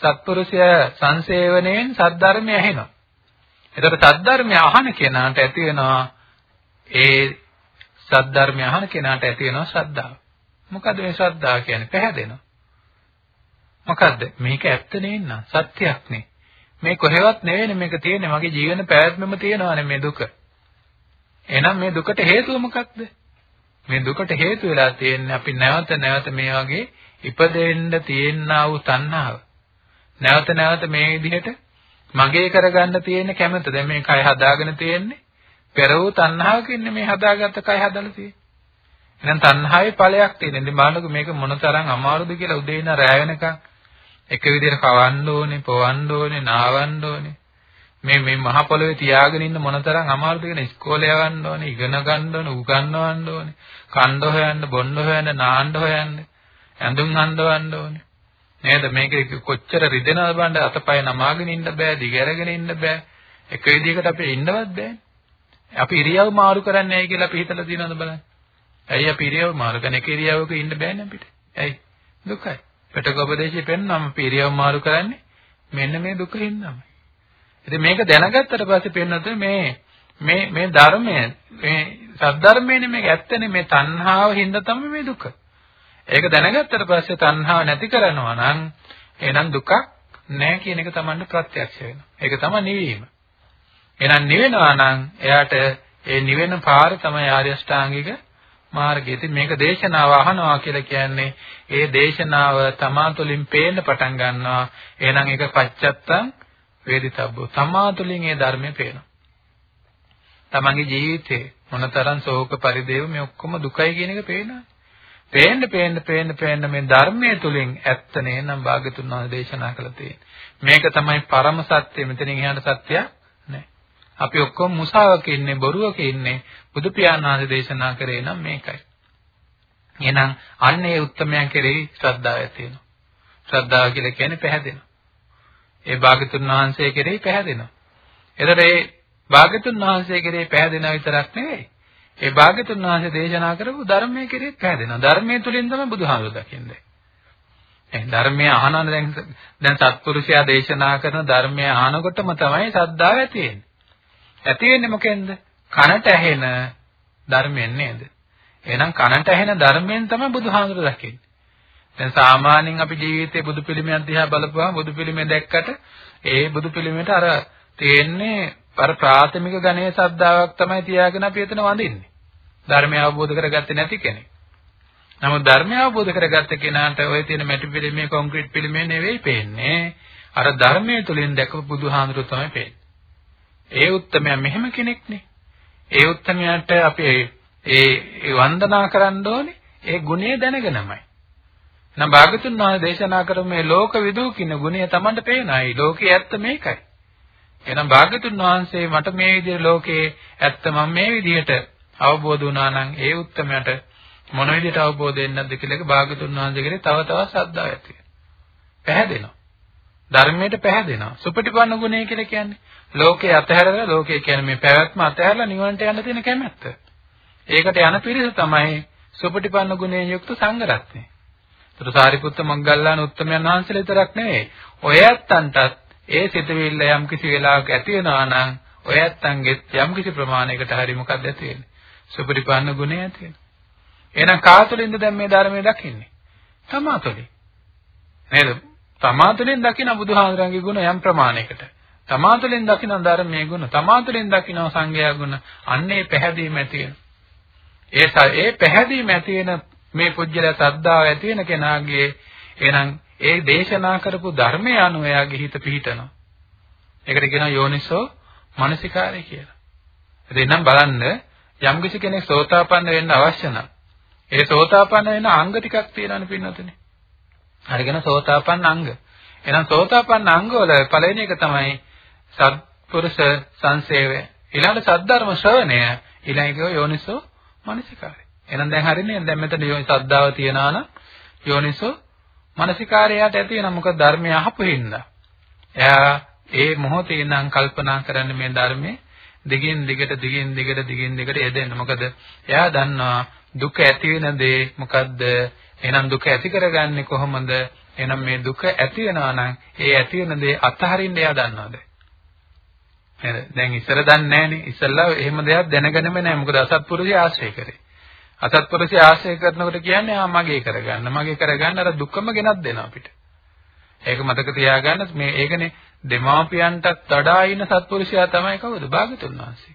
සත්පුරුෂය සංසේවණයෙන් සද්ධර්මය ඇහෙනවා. එතකොට සද්ධර්මය අහන කෙනාට ඇති වෙනවා ඒ සද්ධර්මය අහන කෙනාට ඇති වෙනවා ශ්‍රද්ධාව. මොකද මේ ශ්‍රද්ධාව කියන්නේ පැහැදෙනවා. මොකද්ද? මේක ඇත්ත නෙන්න සත්‍යයක් නේ. මේ කොහෙවත් නෙවෙයි මේක තියෙන්නේ මගේ ජීවන පැවැත්මම තියෙනවානේ මේ දුක. එහෙනම් මේ දුකට හේතුව මොකක්ද? මේ දුකට හේතු වෙලා තියෙන්නේ අපි නැවත නැවත මේ වගේ ඉපදෙන්න තියෙනා වූ තණ්හාව. නැවත නැවත මේ විදිහට මගේ කරගන්න තියෙන කැමැත්ත. දැන් මේ කය හදාගෙන තියෙන්නේ පෙර වූ තණ්හාවකින් මේ හදාගත්ත කය හදලා තියෙන්නේ. එහෙනම් තණ්හාවේ ඵලයක් තියෙන. ඉතින් බලන්නකො මේක මොනතරම් අමාරුද කියලා උදේ ඉඳන් රැ වෙනකන් එක විදිහට කවන්න ඕනේ, පොවන්න ඕනේ, නාවන්න ඕනේ. මේ මේ මහ පොළවේ තියාගෙන ඉන්න මොනතරම් අමාරුද කියන ඉස්කෝලේ යවන්න ඕනේ, ඉගෙන ගන්න ඕනේ, උගන්වන්න ඕනේ, කණ්ඩ හොයන්න, බොන්න හොයන්න, නාන්න හොයන්න, ඇඳුම් අඳවන්න ඕනේ. නේද මේක කොච්චර රිදෙනවද බලන්න අතපය නමාගෙන ඉන්න බෑ, දිගහැරගෙන ඉන්න බෑ. එක විදිහකට අපි ඉන්නවත් බෑ. අපි ඉරියව් මාරු කරන්නේ ඇයි කියලා අපි හිතලා තියෙනවද බලන්න. ඇයි අපි ඉරියව් මාරු කරන එක ඉරියව්වක ඉන්න බෑනේ අපිට. ඇයි? දුකයි. පිටක උපදේශය පෙන්නම අපි ඉරියව් මාරු කරන්නේ මෙන්න මේ දුක හින්දාමයි. ඉතින් මේක දැනගත්තට පස්සේ පෙන්නත මේ මේ මේ ධර්මය මේ සද්ධර්මයනේ මේක ඇත්තනේ මේ තණ්හාව හින්දා තමයි මේ දුක. ඒක දැනගත්තට පස්සේ තණ්හාව නැති කරනවා නම් එහෙනම් දුකක් නැහැ කියන එක Tamanne ප්‍රත්‍යක්ෂ වෙනවා. ඒක තමයි නිවීම. එහෙනම් නිවෙනවා නම් එයාට ඒ නිවෙන පාර තමයි ආර්ය අෂ්ටාංගික මාර්ගය. ඉතින් මේක දේශනාව අහනවා කියලා කියන්නේ ඒ දේශනාව තමා තුළින් පේන්න පටන් ගන්නවා. එහෙනම් ඒක පච්චත්තං වේදිතබ්බෝ. තමා තුළින් ඒ ධර්මය පේනවා. තමන්ගේ ජීවිතේ මොනතරම් ශෝක පරිදේව මේ ඔක්කොම දුකයි කියන එක පේනවා. පේන්න පේන්න පේන්න පේන්න මේ ධර්මයේ තුලින් ඇත්ත නේනම් භාගතුන් වහන්සේ දේශනා කළ තියෙන්නේ. මේක තමයි පරම සත්‍ය. මෙතනින් එහාට සත්‍යයක් නැහැ. අපි ඔක්කොම මුසාවක ඉන්නේ බොරුවක ඉන්නේ බුදු පියාණන් වහන්සේ දේශනා කරේ නම් මේකයි. එහෙනම් අන්න ඒ උත්තරමයන් කෙරෙහි ශ්‍රද්ධාව ඇති වෙනවා. ශ්‍රද්ධාව කියලා කියන්නේ පැහැදෙනවා. ඒ භාගතුන් වහන්සේ කෙරෙහි පැහැදෙනවා. එතකොට ඒ භාගතුන් වහන්සේ කෙරෙහි පැහැදෙනා විතරක් නෙවෙයි. ඒ භාගතුන් වහන්සේ දේශනා කරපු ධර්මයේ කෙරෙහි පැහැදෙනවා. ධර්මයේ තුලින් තමයි බුදුහාමුදුර දකින්නේ. ඒ ධර්මයේ අහන දැන් දැන් සත්පුරුෂයා දේශනා කරන ධර්මයේ අහනකොටම තමයි ශ්‍රද්ධාව ඇති වෙන්නේ. ඇති වෙන්නේ මොකෙන්ද? කනට ඇහෙන ධර්මයෙන් නේද? එහෙනම් කනට ඇහෙන ධර්මයෙන් තමයි බුදුහාමුදුර දකින්නේ. දැන් සාමාන්‍යයෙන් අපි ජීවිතේ බුදු පිළිමයක් දිහා බලපුවාම බුදු පිළිමය දැක්කට ඒ බුදු පිළිමයට අර තියෙන්නේ අර ප්‍රාථමික ගණයේ ශ්‍රද්ධාවක් තමයි තියාගෙන අපි එතන වඳින්නේ. ධර්මය අවබෝධ කරගත්තේ නැති කෙනෙක්. නමුත් ධර්මය අවබෝධ කරගත්ත කෙනාට ওই තියෙන මැටි පිළිමේ කොන්ක්‍රීට් පිළිමේ නෙවෙයි පේන්නේ. අර ධර්මයේ තුලින් දැකපු බුදුහාමුදුරුවෝ තමයි පේන්නේ. ඒ උත්තමයා මෙහෙම කෙනෙක්නේ. ඒ උත්තමයාට අපි ඒ වන්දනා කරන්න ඕනේ ඒ ගුණය දැනගෙනමයි. නම් භාගතුන් වහන්සේ දේශනා කරපු මේ ලෝක විදූ කියන ගුණය Tamanට පේනයි. ලෝකේ ඇත්ත මේකයි. එහෙනම් භාගතුන් වහන්සේ මට මේ විදිහට ලෝකේ ඇත්ත මම මේ විදිහට අවබෝධ වුණා නම් ඒ උත්තමයට මොන විදිහට අවබෝධ වෙන්නද කියලා එක භාගතුන් වහන්සේ කෙරේ තව තවත් ශ්‍රද්ධාව ඇති වෙනවා. පැහැදෙනවා. ධර්මයට පැහැදෙනවා. සුපටිපන්න ගුණය කියලා කියන්නේ ලෝකේ අතහැරලා ලෝකේ කියන්නේ මේ පැවැත්ම අතහැරලා නිවනට යන්න තියෙන කැමැත්ත. ඒකට යන පිරිස තමයි සුපටිපන්න ගුණයෙන් යුක්ත සංඝ රත්නය. ඒතර සාරිපුත්ත මග්ගල්ලාන උත්තමයන් වහන්සේලා විතරක් නෙවෙයි. ඔය ඇත්තන්ටත් ඒ සිතවිල්ල යම් කිසි වෙලාවක ඇති වෙනවා නම් ඔය ඇත්තන්ගෙත් යම් කිසි ප්‍රමාණයකට හරි මොකක්ද ඇති වෙන්නේ? සුපටිපන්න ගුණය ඇති වෙනවා. එහෙනම් කාතුලින්ද දැන් මේ ධර්මයේ දකින්නේ? තමාතුලින්. නේද? තමාතුලින් දකින බුදුහාමරංගේ ගුණ යම් ප්‍රමාණයකට. තමාතුලින් දකින ධර්මයේ ගුණ, තමාතුලින් දකින සංඝයා ගුණ, අන්නේ පැහැදීම ඇති වෙනවා. ඒ ඒ පැහැදීම ඇති වෙන මේ පුජ්‍යල සද්ධාව ඇති වෙන කෙනාගේ එහෙනම් ඒ දේශනා කරපු ධර්මය අනුව එයාගේ හිත පිහිටනවා. ඒකට කියනවා යෝනිසෝ මනසිකාරය කියලා. එතෙන්නම් බලන්න යම්කිසි කෙනෙක් සෝතාපන්න වෙන්න අවශ්‍ය නම් ඒ සෝතාපන්න වෙන අංග ටිකක් තියෙනවනේ පින්නතුනේ. හරිගෙන සෝතාපන්න අංග. එහෙනම් සෝතාපන්න අංග වල පළවෙනි එක තමයි සත්පුරුෂ සංසේවය. ඊළඟ සද්ධර්ම ශ්‍රවණය ඊළඟ යෝනිසෝ මනසිකාරය. එහෙනම් දැන් හරිනේ දැන් මෙතන යෝනි සද්ධාව තියනවා නම් යෝනිසෝ මනසිකාරයට ඇති වෙන මොකද ධර්මය අහපු හින්දා. එයා ඒ මොහොතේ ඉඳන් කල්පනා කරන්නේ මේ ධර්මයේ දිගින් දිගට දිගින් දිගට දිගින් දිගට යෙදෙන්න. මොකද එයා දන්නවා දුක ඇති වෙන දේ මොකද්ද? එහෙනම් දුක ඇති කරගන්නේ කොහොමද? එහෙනම් මේ දුක ඇති වෙනවා නම් ඒ ඇති වෙන දේ අතහරින්න එයා දන්නවද? නේද? දැන් ඉස්සර දන්නේ නැහනේ. ඉස්සල්ලා එහෙම දෙයක් දැනගෙනම නැහැ. මොකද අසත්පුරුෂය ආශ්‍රය කරේ. අසත්පුරුෂය ආශ්‍රය කරනකොට කියන්නේ ආ මගේ කරගන්න. මගේ කරගන්න අර දුකම ගෙනත් දෙනවා අපිට. ඒක මතක තියාගන්න මේ ඒකනේ දෙමාපියන්ටත් වඩා ඉන්න සත්පුරුෂයා තමයි කවුද? භාගතුන් වහන්සේ.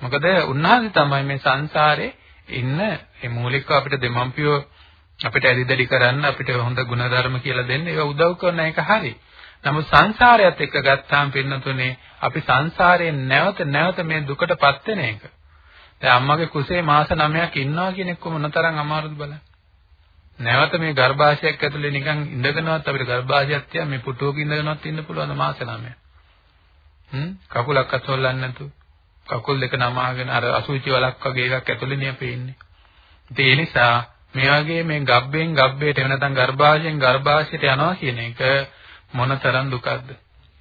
මොකද උන්වහන්සේ තමයි මේ සංසාරේ ඉන්න මේ මූලිකව අපිට දෙමාපියෝ අපිට ඇදිදලි කරන්න අපිට හොඳ ಗುಣධර්ම කියලා දෙන්න ඒවා උදව් කරන එක හරි. නමුත් සංසාරයත් එක්ක ගත්තාම පින්නතුනේ අපි සංසාරයෙන් නැවත නැවත මේ දුකටපත් වෙන එක. දැන් අම්මගේ කුසේ මාස 9ක් ඉන්නවා කියන එක මොනතරම් අමාරුද බලන්න. නැවත මේ ගර්භාෂයක් ඇතුලේ නිකන් ඉඳගෙනවත් අපිට ගර්භාෂයක් තියා මේ පුටුවක ඉඳගෙනවත් ඉන්න පුළුවන් මාස 9ක්. හ්ම් කකුලක් අතොල්ලන්නේ නැතු. කකුල් දෙක නමාගෙන අර අසුචි වලක් වගේ එකක් ඇතුලේ නේ අපි ඉන්නේ. ඒ නිසා මේ වගේ මේ ගබ්බෙන් ගබ්බේට එව නැත්නම් ගර්භාෂයෙන් ගර්භාෂයට යනවා කියන එක මොනතරම් දුකක්ද?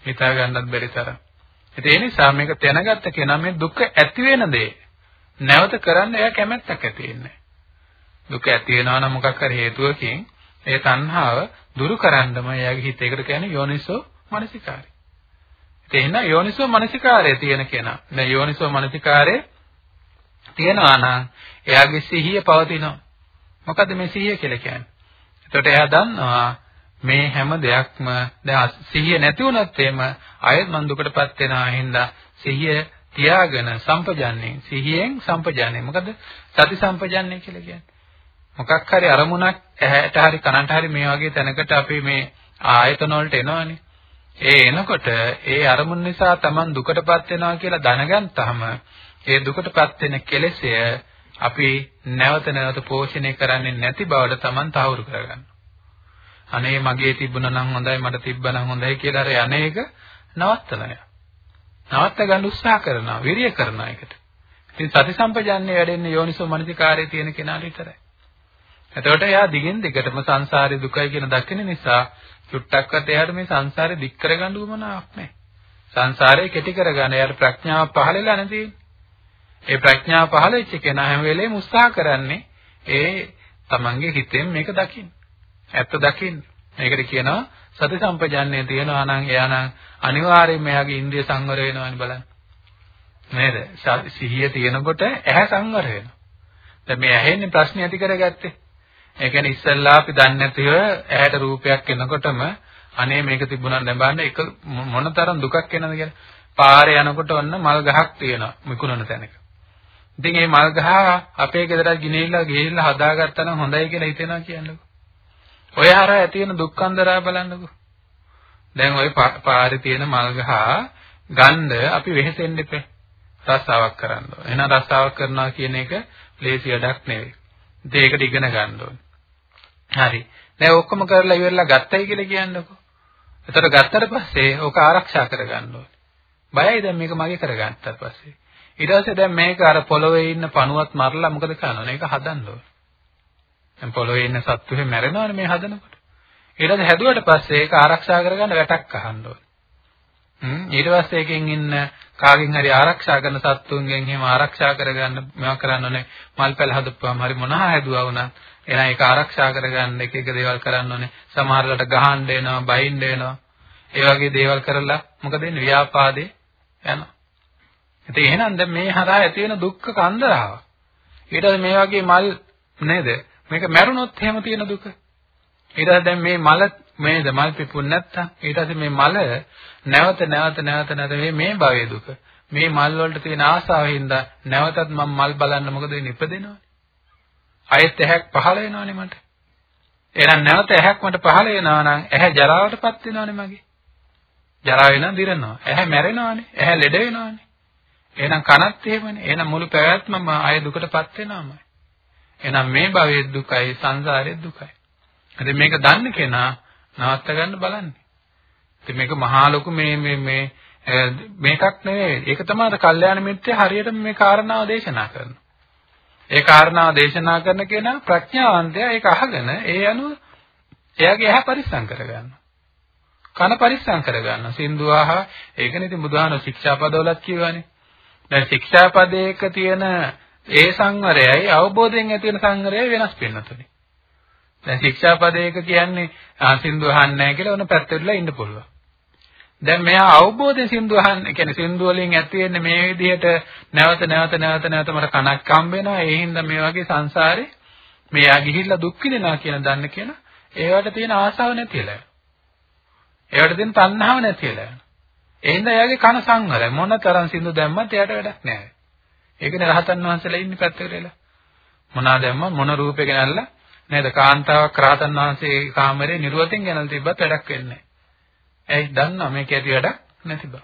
හිතා ගන්නත් බැරි තරම්. ඒ නිසා මේක දැනගත්ත කෙනා මේ දුක ඇති වෙන දේ නැවත කරන්න එයා කැමැත්තක් ඇති වෙන්නේ. දුක ඇති වෙනවා නම් මොකක් හරි හේතුවකින් ඒ තණ්හාව දුරු කරන්නම එයාගේ හිත ඒකට කියන්නේ යෝනිසෝ මනසිකාරය. ඒ එහෙනම් යෝනිසෝ මනසිකාරය තියෙන කෙනා. දැන් යෝනිසෝ මනසිකාරය තියෙනවා නම් එයාගේ සිහිය පවතිනවා. මොකද්ද මේ සිහිය කියලා කියන්නේ? එතකොට එයා දන්නවා මේ හැම දෙයක්ම දැන් සිහිය නැති වුණොත් එහෙම ආයෙත් මන් දුකටපත් වෙනවා හින්දා සිහිය තියාගෙන සම්පජන්නේ සිහියෙන් සම්පජන්නේ මොකද සති සම්පජන්නේ කියලා කියන්නේ මොකක් හරි අරමුණක් ඇහැට හරි කනට හරි මේ වගේ තැනකට අපි මේ ආයතන වලට එනවනේ. ඒ එනකොට ඒ අරමුණ නිසා Taman දුකටපත් වෙනවා කියලා දැනගත්තාම ඒ දුකටපත් වෙන කෙලෙසය අපි නැවත නැවත පෝෂණය කරන්නේ නැති බවට Taman තහවුරු කරගන්නවා. අනේ මගේ තිබුණා නම් හොඳයි මට තිබ්බා නම් හොඳයි කියලා අර යන්නේක නවත්තනවා. නවත්ත ගන්න උත්සාහ කරනවා, විරිය කරනවා ඒකට. ඉතින් සති සම්පජාන්නේ වැඩෙන්නේ යෝනිසෝ මනසිකාරයේ තියෙන කෙනාට විතරයි. එතකොට එයා දිගින් දිගටම සංසාරේ දුකයි කියන දකින නිසා චුට්ටක්වත් එයාට මේ සංසාරේ දික් කරගන්න උවමනාවක් නැහැ. සංසාරේ කෙටි කරගන්න එයාට ප්‍රඥාව පහළලා නැති. ඒ ප්‍රඥාව පහළ වෙච්ච කෙනා හැම වෙලේම උත්සාහ කරන්නේ ඒ තමන්ගේ හිතෙන් මේක දකින්න. ඇත්ත දකින්න. මේකට කියනවා සති සම්පජාන්නේ තියනවා නම් එයා නම් අනිවාර්යයෙන්ම එයාගේ ඉන්ද්‍රිය සංවර වෙනවානේ බලන්න. නේද? සිහිය තියෙනකොට ඇහැ සංවර වෙනවා. දැන් මේ ඇහෙන්නේ ප්‍රශ්නේ ඇති කරගත්තේ. ඒ කියන්නේ ඉස්සෙල්ලා අපි දන්නේ නැතිව ඇහැට රූපයක් එනකොටම අනේ මේක තිබුණා නැබන්න එක මොනතරම් දුකක් එනවද කියලා. පාරේ යනකොට ඔන්න මල් ගහක් තියෙනවා මිකුණන තැනක. ඉතින් මේ මල් ගහ අපේ ගෙදරට ගිනිහිල්ලා ගිහිල්ලා හදාගත්තා නම් හොඳයි කියලා හිතෙනවා කියන්නකෝ. ඔය හරහා ඇති වෙන දුක්ඛන්දරා බලන්නකෝ. දැන් ওই පාරේ තියෙන මල් ගහ ගන්න අපි වෙහෙසෙන්න එපා. රස්සාවක් කරන්න ඕන. එහෙනම් රස්සාවක් කරනවා කියන එක ලේසි වැඩක් නෙවෙයි. ඉතින් ඒකට ඉගෙන ගන්න ඕනේ. හරි. දැන් ඔක්කොම කරලා ඉවරලා ගත්තයි කියලා කියන්නකෝ. එතකොට ගත්තට පස්සේ ඕක ආරක්ෂා කරගන්න ඕනේ. බයයි දැන් මේක මගේ කරගන්නත් පස්සේ. ඊට පස්සේ දැන් මේක අර පොළොවේ ඉන්න පණුවත් මරලා මොකද කරන්නේ? මේක හදන්න ඕනේ. දැන් පොළොවේ ඉන්න සත්තු හැම මැරෙනවනේ මේ හදනකොට. ඊට පස්සේ හැදුවට පස්සේ ඒක ආරක්ෂා කරගන්න වැටක් අහන්න ඕනේ. හ්ම් ඊට පස්සේ එකෙන් ඉන්න කාගෙන් හරි ආරක්ෂා කරන සත්තුන්ගෙන් එහෙම ආරක්ෂා කරගන්න මේවා කරන්න ඕනේ මල් පැල හදපුවාම හරි මොනවා හැදුවා වුණත් එහෙනම් ඒක ආරක්ෂා කරගන්න එක එක දේවල් කරන්න ඕනේ. සමහරකට ගහන්න එනවා, බයින්න එනවා. ඒ වගේ දේවල් කරලා මොකද වෙන්නේ? ව්‍යාපාදේ යනවා. ඉතින් එහෙනම් දැන් මේ හරහා ඇති වෙන දුක්ඛ කන්දරාව. ඊට මේ වගේ මල් නේද? මේක මැරුණොත් එහෙම තියෙන දුක. ඊට දැන් මේ මල මේද මල් පිපුණ නැත්තම් ඊට පස්සේ මේ මල නැවත නැවත නැවත නැවත මේ මේ භවයේ දුක මේ මල් වලට තියෙන ආසාවෙන්ද නැවතත් මම මල් බලන්න මොකද වෙන්නේ ඉපදෙනවනේ. ආයෙත් ඇහැක් පහළ වෙනවනේ මට. එහෙනම් නැවත ඇහැක් මට පහළ වෙනවා නම් ඇහැ ජරාවටපත් වෙනවනේ මගේ. ජරා වෙනවා දිරනවා. ඇහැ මැරෙනවනේ. ඇහැ ලෙඩ වෙනවනේ. එහෙනම් කනත් එහෙමනේ. එහෙනම් මුළු පැවැත්මම ආයෙ දුකටපත් වෙනවමයි. එහෙනම් මේ භවයේ දුකයි සංසාරයේ දුකයි. ඉතින් මේක දන්න කෙනා නවත්ත ගන්න බලන්නේ. ඉතින් මේක මහා ලොකු මේ මේ මේ මේකක් නෙවෙයි. ඒක තමයි අර කල්යාණ මිත්‍ය හරියට මේ කාරණාව දේශනා කරනවා. ඒ කාරණාව දේශනා කරන කෙනා ප්‍රඥාවන්තයා ඒක අහගෙන ඒ අනුව එයාගේ ඇහැ පරිස්සම් කරගන්නවා. කන පරිස්සම් කරගන්නවා. සින්දු අහ ඒකනේ ඉතින් බුදුහාම ශික්ෂාපදවලත් කියවනේ. දැන් ශික්ෂාපදයක තියෙන ඒ සංවරයයි අවබෝධයෙන් ඇති වෙන සංවරයයි වෙනස් වෙනතුනේ. දැන් ශික්ෂාපදයක කියන්නේ සින්දු අහන්නේ නැහැ කියලා ඔන්න පැත්තටලා ඉන්න පුළුවන්. දැන් මෙයා අවබෝධයෙන් සින්දු අහන්නේ කියන්නේ සින්දු වලින් ඇති වෙන්නේ මේ විදිහට නැවත නැවත නැවත නැවත මට කනක් හම්බ වෙනවා ඒ හින්දා මේ වගේ සංසාරේ මෙයා ගිහිල්ලා දුක් විඳිනවා කියන දන්න කියන ඒවට තියෙන ආසාව නැතිලා ඒවට තියෙන තණ්හාව නැතිලා ඒ හින්දා එයාගේ කන සංවරයි මොන තරම් සින්දු දැම්මත් එයාට වැඩක් නැහැ ඒකනේ රහතන් වහන්සේලා ඉන්නේ පැත්තකට වෙලා මොනවා දැම්ම මොන රූපේ ගෙනල්ලා නේද කාන්තාවක් රහතන් වහන්සේ කාමරේ නිර්වතින් ගෙනල්ලා තිබ්බත් වැඩක් වෙන්නේ ඇයි දන්නා මේක ඇති වැඩක් නැති බව.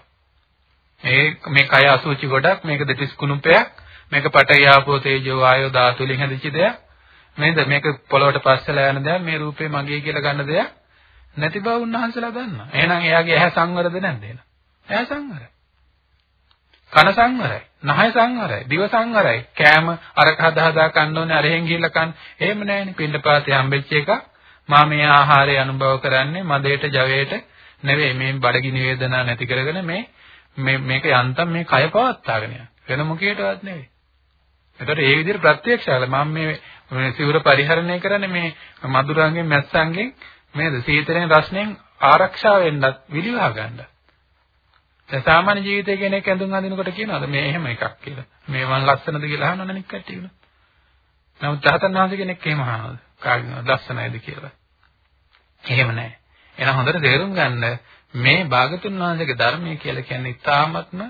මේ මේ කය අසුචි ගොඩක් මේක දෙතිස් කුණුපයක් මේක පඨවි ආපෝ තේජෝ වායෝ ධාතු වලින් හැදිච්ච දෙයක්. නේද මේක පොළොවට පස්සලා යන දෙයක් මේ රූපේ මගේ කියලා ගන්න දෙයක් නැති බව උන්වහන්සේලා දන්නා. එහෙනම් එයාගේ ඇහැ සංවරද නැද්ද එහෙනම්? ඇහැ සංවරයි. කන සංවරයි. නහය සංවරයි. දිව සංවරයි. කෑම අරක හදා හදා කන්න ඕනේ අරහෙන් ගිහිල්ලා කන්න. එහෙම නැහැනේ. පින්නපාතේ හම්බෙච්ච එක මා මේ ආහාරය අනුභව කරන්නේ මදේට ජවයට නෙවෙයි මේ බඩගිනි වේදනා නැති කරගෙන මේ මේ මේක යන්තම් මේ කය පවත්වාගෙන යන වෙන මොකේටවත් නෙවෙයි. එතකොට ඒ විදිහට ප්‍රත්‍යක්ෂාල මම මේ සිවුර පරිහරණය කරන්නේ මේ මధుරංගෙන් මැස්සන්ගෙන් මේද සීතලෙන් රස්නෙන් ආරක්ෂා වෙන්නත් විලිවා ගන්න. දැන් සාමාන්‍ය ජීවිතයේ කෙනෙක් ඇඳුම් අඳිනකොට කියනවාද මේ එහෙම එකක් කියලා. මේ වන් ලස්සනද කියලා අහනවනේ අනික් කට්ටිය උන. නමුත් රහතන් වහන්සේ කෙනෙක් එහෙම අහනවද? කාගෙනවද ලස්සනයිද කියලා. එහෙම නැහැ. එහෙනම් හොඳට තේරුම් ගන්න මේ භාගතුන් වහන්සේගේ ධර්මය කියලා කියන්නේ ඉතාමත්ම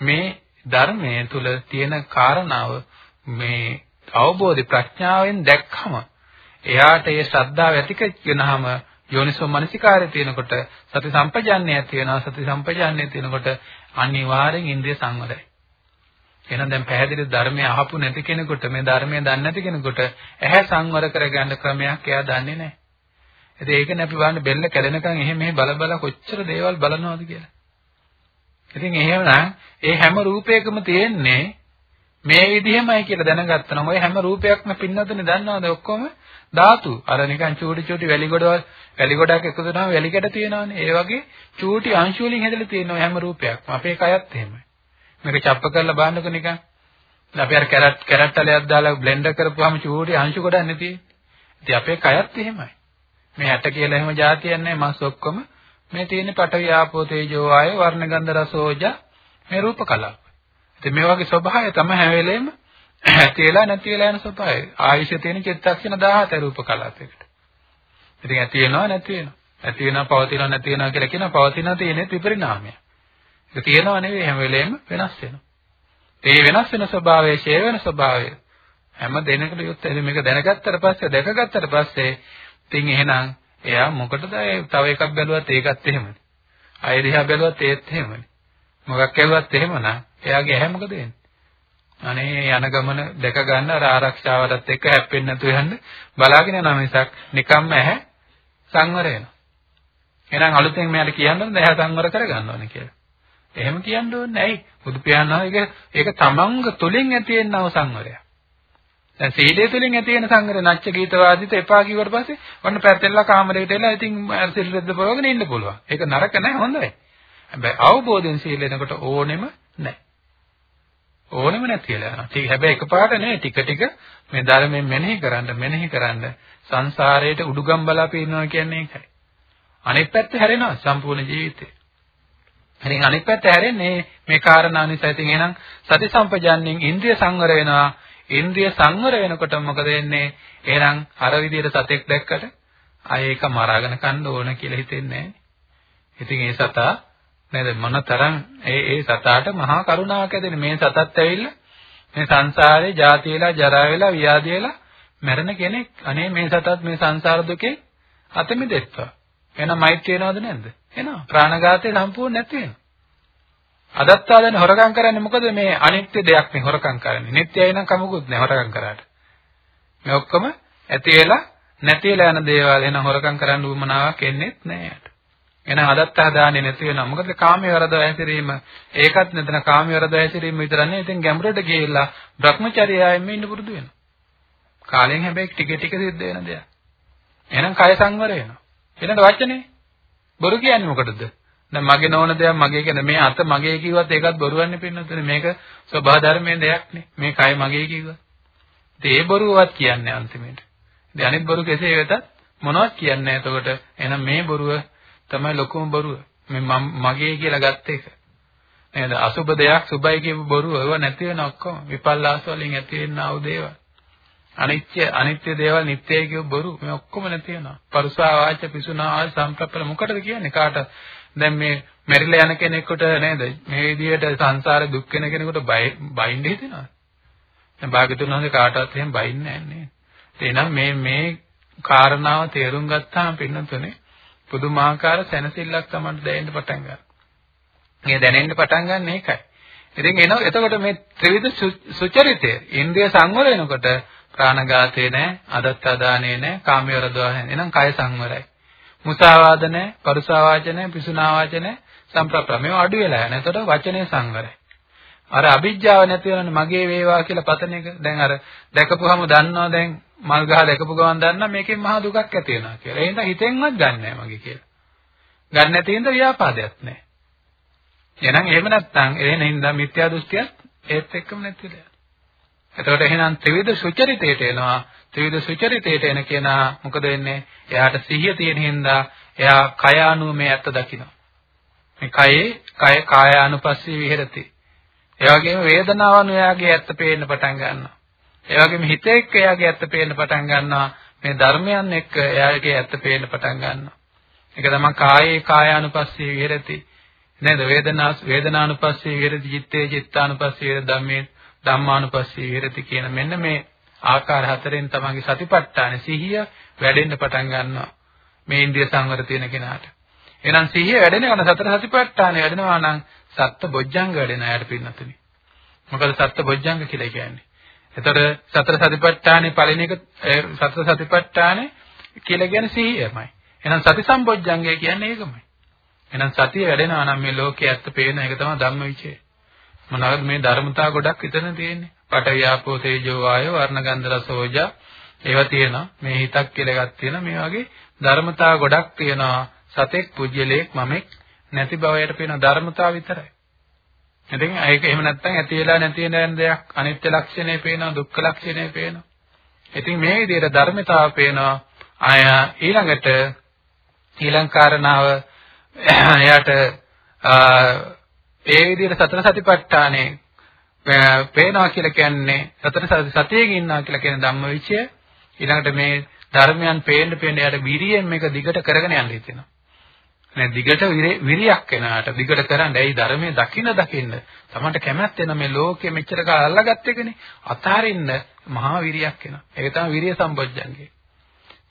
මේ ධර්මයේ තුල තියෙන කාරණාව මේ අවබෝධ ප්‍රඥාවෙන් දැක්කම එයාට ඒ ශ්‍රද්ධාව ඇති කෙනාම යෝනිසෝ මනසිකාරය තියෙනකොට සති සම්පජාන්නේ ඇති වෙනවා. සති සම්පජාන්නේ තියෙනකොට අනිවාර්යෙන් ඉන්ද්‍රිය සංවරයි. එහෙනම් දැන් පැහැදිලි ධර්මය අහපු නැති කෙනෙකුට මේ ධර්මය දන්නේ නැති කෙනෙකුට ඇහැ සංවර කරගන්න ක්‍රමයක් එයා දන්නේ නැහැ. ඉතින් ඒකනේ අපි බලන්න බෙල්ල කැඩෙනකන් එහෙම මෙහෙ බල බල කොච්චර දේවල් බලනවද කියලා. ඉතින් එහෙමනම් ඒ හැම රූපයකම තියෙන්නේ මේ විදිහමයි කියලා දැනගත්තා නම් ඔය හැම රූපයක්ම පින්නතුනේ දන්නවද ඔක්කොම ධාතු. අර නිකන් චූටි චූටි වැලි ගොඩවල් වැලි ගොඩක් එකතු වෙනාම වැලි කැට තියෙනවනේ. ඒ වගේ චූටි අංශු වලින් හැදලා තියෙන ඔය හැම රූපයක්ම. අපේ කයත් එහෙමයි. මේක චප්ප කරලා බලන්නකො නිකන්. අපි අර කැරට් කැරට් තලයක් දාලා බ්ලෙන්ඩර් කරපුවාම චූටි අංශු ගොඩක් නේ තියෙන්නේ. ඉතින් අපේ කයත් එහෙමයි. මේ ඇට කියලා එහෙම જાතියක් නැහැ මස් ඔක්කොම මේ තියෙන පඨවි ආපෝ තේජෝ ආයෝ වර්ණ ගන්ධ රස ඕජා මේ රූප කලාප. ඉතින් මේ වගේ ස්වභාවය තමයි හැම වෙලෙම ඇති වෙලා නැති වෙලා යන ස්වභාවය. ආයුෂ තියෙන චිත්තක්ෂණ 17 රූප කලාපයකට. ඉතින් ඇති වෙනවා නැති වෙනවා. ඇති වෙනවා පවතිනවා නැති වෙනවා කියලා කියනවා පවතිනවා තියෙන විපරිණාමය. ඒක තියෙනවා නෙවෙයි හැම වෙලෙම වෙනස් වෙනවා. ඒ වෙනස් වෙන ස්වභාවය, ෂේ වෙන ස්වභාවය හැම දෙනකට යුත් මේක දැනගත්තට පස්සේ දැකගත්තට පස්සේ ඉතින් එහෙනම් එයා මොකටද තව එකක් බැලුවත් ඒකත් එහෙමයි. අය දිහා බැලුවත් ඒත් එහෙමයි. මොකක් කරුවත් එහෙමනම් එයාගේ ඇහැ මොකද වෙන්නේ? අනේ යන ගමන දැක ගන්න අර ආරක්ෂාවටත් එක්ක හැප්පෙන්නේ නැතුව යන්න බලාගෙන යනවා මිසක් නිකම්ම ඇහැ සංවර වෙනවා. එහෙනම් අලුතෙන් මෙයාට කියන්න ඕනේ ඇහැ සංවර කරගන්න ඕනේ කියලා. එහෙම කියන්න ඕනේ ඇයි? බුදු පියාණන් ඒක ඒක තමන්ග තුලින් ඇති වෙනව සංවරයක්. දැන් සීලය තුළින් ඇති වෙන සංගර නැච්ච ගීත වාදිත එපා කිව්වට පස්සේ වන්න පැත්තෙල්ලා කාමරේට එලා ඉතින් සිල් රෙද්ද පොරවගෙන ඉන්න පුළුවන්. ඒක නරක නැහැ හොඳයි. හැබැයි අවබෝධයෙන් සීල එනකොට ඕනෙම නැහැ. ඕනෙම නැතිලා යනවා. ඒක හැබැයි එකපාරට නෙවෙයි ටික ටික මේ ධර්මයෙන් මෙනෙහි කරන්න මෙනෙහි කරන්න සංසාරයට උඩුගම් බලා පේනවා කියන්නේ ඒකයි. අනෙක් පැත්ත හැරෙනවා සම්පූර්ණ ජීවිතේ. හරින් අනෙක් පැත්ත හැරෙන්නේ මේ කාරණා නිසා. ඉතින් එහෙනම් සති සම්පජාන්ණයෙන් ඉන්ද්‍රිය සංවර වෙනවා. ඉන්ද්‍රිය සංවර වෙනකොට මොකද වෙන්නේ? එහෙනම් අර විදිහට සතෙක් දැක්කට ආයේ ඒක මරාගෙන කන්න ඕන කියලා හිතෙන්නේ නැහැ. ඉතින් ඒ සතා නේද? මොනතරම් ඒ ඒ සතාට මහා කරුණාවක් ඇතිනේ මේ සතත් ඇවිල්ලා මේ සංසාරේ ජාති වෙලා ජරා වෙලා ව්‍යාධි වෙලා මැරෙන කෙනෙක්. අනේ මේ සතත් මේ සංසාර දුකේ අත මිදෙත්වා. එහෙනම් මෛත්‍රිය වෙනවද නැද්ද? එනවා ප්‍රාණඝාතය සම්පූර්ණ නැති වෙනවා. අදත්තා දැන් හොරකම් කරන්නේ මොකද? මේ අනිත්‍ය දෙයක් නේ හොරකම් කරන්නේ. නිට්ටයයි නම් කමකුත් නැහැ හොරකම් කරාට. මේ ඔක්කොම ඇති වෙලා නැති වෙලා යන දේවල් එන හොරකම් කරන්න උවමනාවක් එන්නේ නැහැ යට එහෙනම් අදත්තා දාන්නේ නැති වෙනවා. මොකද කාමයේ වරද ඇසිරීම. ඒකත් නැතන කාමයේ වරද ඇසිරීම විතර නෙවෙයි. ඉතින් ගැඹුරට ගිහිල්ලා භ්‍රමචර්යාවෙම ඉන්න පුරුදු වෙනවා. කාලයෙන් හැබැයි ටික ටික සිද්ධ වෙන දෙයක්. එහෙනම් කය සංවර වෙනවා. ඊළඟ වචනේ? බොරු කියන්නේ මොකටද? දැන් මගේ නොවන දෙයක් මගේ කියන මේ අත මගේ කිව්වත් ඒකත් බොරුවන්නේ පින්නතුනේ. මේක ස්වභාව ධර්මයේ දෙයක් නේ. මේ කය මගේ කිව්වා ඉතින් ඒ බොරුවවත් කියන්නේ අන්තිමේට. ඉතින් අනිත් බොරු කෙසේ වෙතත් මොනවත් කියන්නේ නැහැ. එතකොට එහෙනම් මේ බොරුව තමයි ලොකුම බොරුව. මේ මගේ කියලා ගත්ත එක. නේද? අසුබ දෙයක් සුබයි කියපු බොරුව ඒව නැති වෙන ඔක්කොම. විපල්ලාස වලින් ඇති වෙනා වූ දේවල්. අනිත්‍ය අනිත්‍ය දේවල් නිට්ටයයි කියව බොරු මේ ඔක්කොම නැති වෙනවා. පරුසා වාච පිසුනා ආල් සම්ප්‍රප්පල. මොකටද කියන්නේ? කාට? දැන් මේ මෙරිලා යන කෙනෙකුට නේද? මේ විදිහට සංසාරේ දුක් වෙන කෙනෙකුට බයින්න හිතෙනවා. දැන් භාග්‍යතුන් වහන්සේ කාටවත් එහෙම බයින්නේ නැහැ එහෙනම් මේ මේ කාරණාව තේරුම් ගත්තාම පින්නතුනේ පුදුමාකාර සැනසෙල්ලක් තමයි දැනෙන්න පටන් ගන්නවා. මේ දැනෙන්න පටන් ගන්න ඒකයි. ඉතින් එන එතකොට මේ ත්‍රිවිධ සුචරිතය ඉන්ද්‍රිය සංවර වෙනකොට ප්‍රාණඝාතේ නැහැ, අදත්තාදානේ නැහැ, කාමයේ නැහැ. එහෙනම් කය සංවරයි. මුසාවාද නැහැ, පරුසාවාච නැහැ, පිසුනාවාච නැහැ, සම්ප්‍රප්ප. මේවා අඩු වෙලා යන. එතකොට වචනේ සංවරයි. අර අවිජ්ජාව නැති වෙනවනේ මගේ වේවා කියලා පතන එක. දැන් අර දැකපුවම දන්නවා දැන් මල් ගහ දැකපු ගමන් දන්නා මේකෙන් මහා දුකක් ඇති වෙනවා කියලා. ඒ හින්දා හිතෙන්වත් ගන්න නැහැ මගේ කියලා. ගන්න නැති හින්දා ව්‍යාපාදයක් නැහැ. එහෙනම් එහෙම නැත්නම් එහෙන හින්දා මිත්‍යා දෘෂ්ටියත් ඒත් එක්කම නැති වෙලා යනවා. එතකොට එහෙනම් ත්‍රිවිධ සුචරිතයට එනවා. ත්‍රිවිධ සුචරිතයට එන කෙනා මොකද වෙන්නේ? එයාට සිහිය තියෙන හින්දා එයා කය අනුව මේ ඇත්ත දකිනවා. මේ කයේ කය කායානුපස්සී විහෙරති. ඒ වගේම වේදනාව අනුව එයාගේ ඇත්ත පේන්න පටන් ගන්නවා. ඒ වගේම හිත එක්ක එයාගේ ඇත්ත පේන්න පටන් ගන්නවා. මේ ධර්මයන් එක්ක එයාගේ ඇත්ත පේන්න පටන් ගන්නවා. ඒක තමයි කායේ කායානුපස්සී විහෙරති. නේද? වේදනා වේදනානුපස්සී විහෙරති, චිත්තේ චිත්තානුපස්සී විහෙරති, ධම්මේ ධම්මානුපස්සී විහෙරති කියන මෙන්න මේ ආකාර හතරෙන් තමන්ගේ සතිපට්ඨාන සිහිය වැඩෙන්න පටන් ගන්නවා. මේ ඉන්ද්‍රිය සංවර තියෙන කෙනාට. එහෙනම් සිහිය වැඩෙන යන සතර සතිපට්ඨාන වැඩෙනවා නම් සත්ත බොජ්ජංග වැඩෙන අයට පින්නතුනි. මොකද සත්ත බොජ්ජංග කියලා කියන්නේ. එතකොට සතර සතිපට්ඨානේ පළවෙනි එක සතර සතිපට්ඨානේ කියලා කියන්නේ සිහියමයි. එහෙනම් සති සම්බොජ්ජංගය කියන්නේ ඒකමයි. එහෙනම් සතිය වැඩෙනවා නම් මේ ලෝකයේ ඇත්ත පේන එක තමයි ධම්මවිචය. මොනවාද මේ ධර්මතා ගොඩක් විතර තියෙන්නේ. පටවියාපෝ තේජෝ වායෝ වර්ණ ගන්ධ රස ඕජා ඒවා තියෙනවා. මේ හිතක් කියලා එකක් තියෙනවා. මේ වගේ ධර්මතා ගොඩක් තියෙනවා. සතෙක් පුජ්‍යලයක් මමෙක් නැති බවයට පේන ධර්මතා විතරයි. ඉතින් ඒක එහෙම නැත්නම් ඇති වෙලා නැති වෙන දෙයක් අනිත්‍ය ලක්ෂණය පේනවා දුක්ඛ ලක්ෂණය පේනවා. ඉතින් මේ විදිහට ධර්මතාව පේනවා. ආය ඊළඟට ඊළඟ කාරණාව එයාට ඒ විදිහට සතර සතිපට්ඨානේ පේනවා කියලා කියන්නේ සතර සතියේ ඉන්නවා කියලා කියන ධම්මවිචය ඊළඟට මේ ධර්මයන් පේන්න පේන්න එයාට විරියෙන් මේක දිගට කරගෙන යන්න හිතෙනවා. නේ දිගට විරියක් එනාට දිගට කරන්න. ඇයි ධර්මයේ දකින්න දකින්න තමන්ට කැමැත්ත එන මේ ලෝකෙ මෙච්චර කාල අල්ලගත්ත එකනේ. අතාරින්න මහා විරියක් එනවා. ඒක තමයි විරිය සම්බොජ්ජංගේ.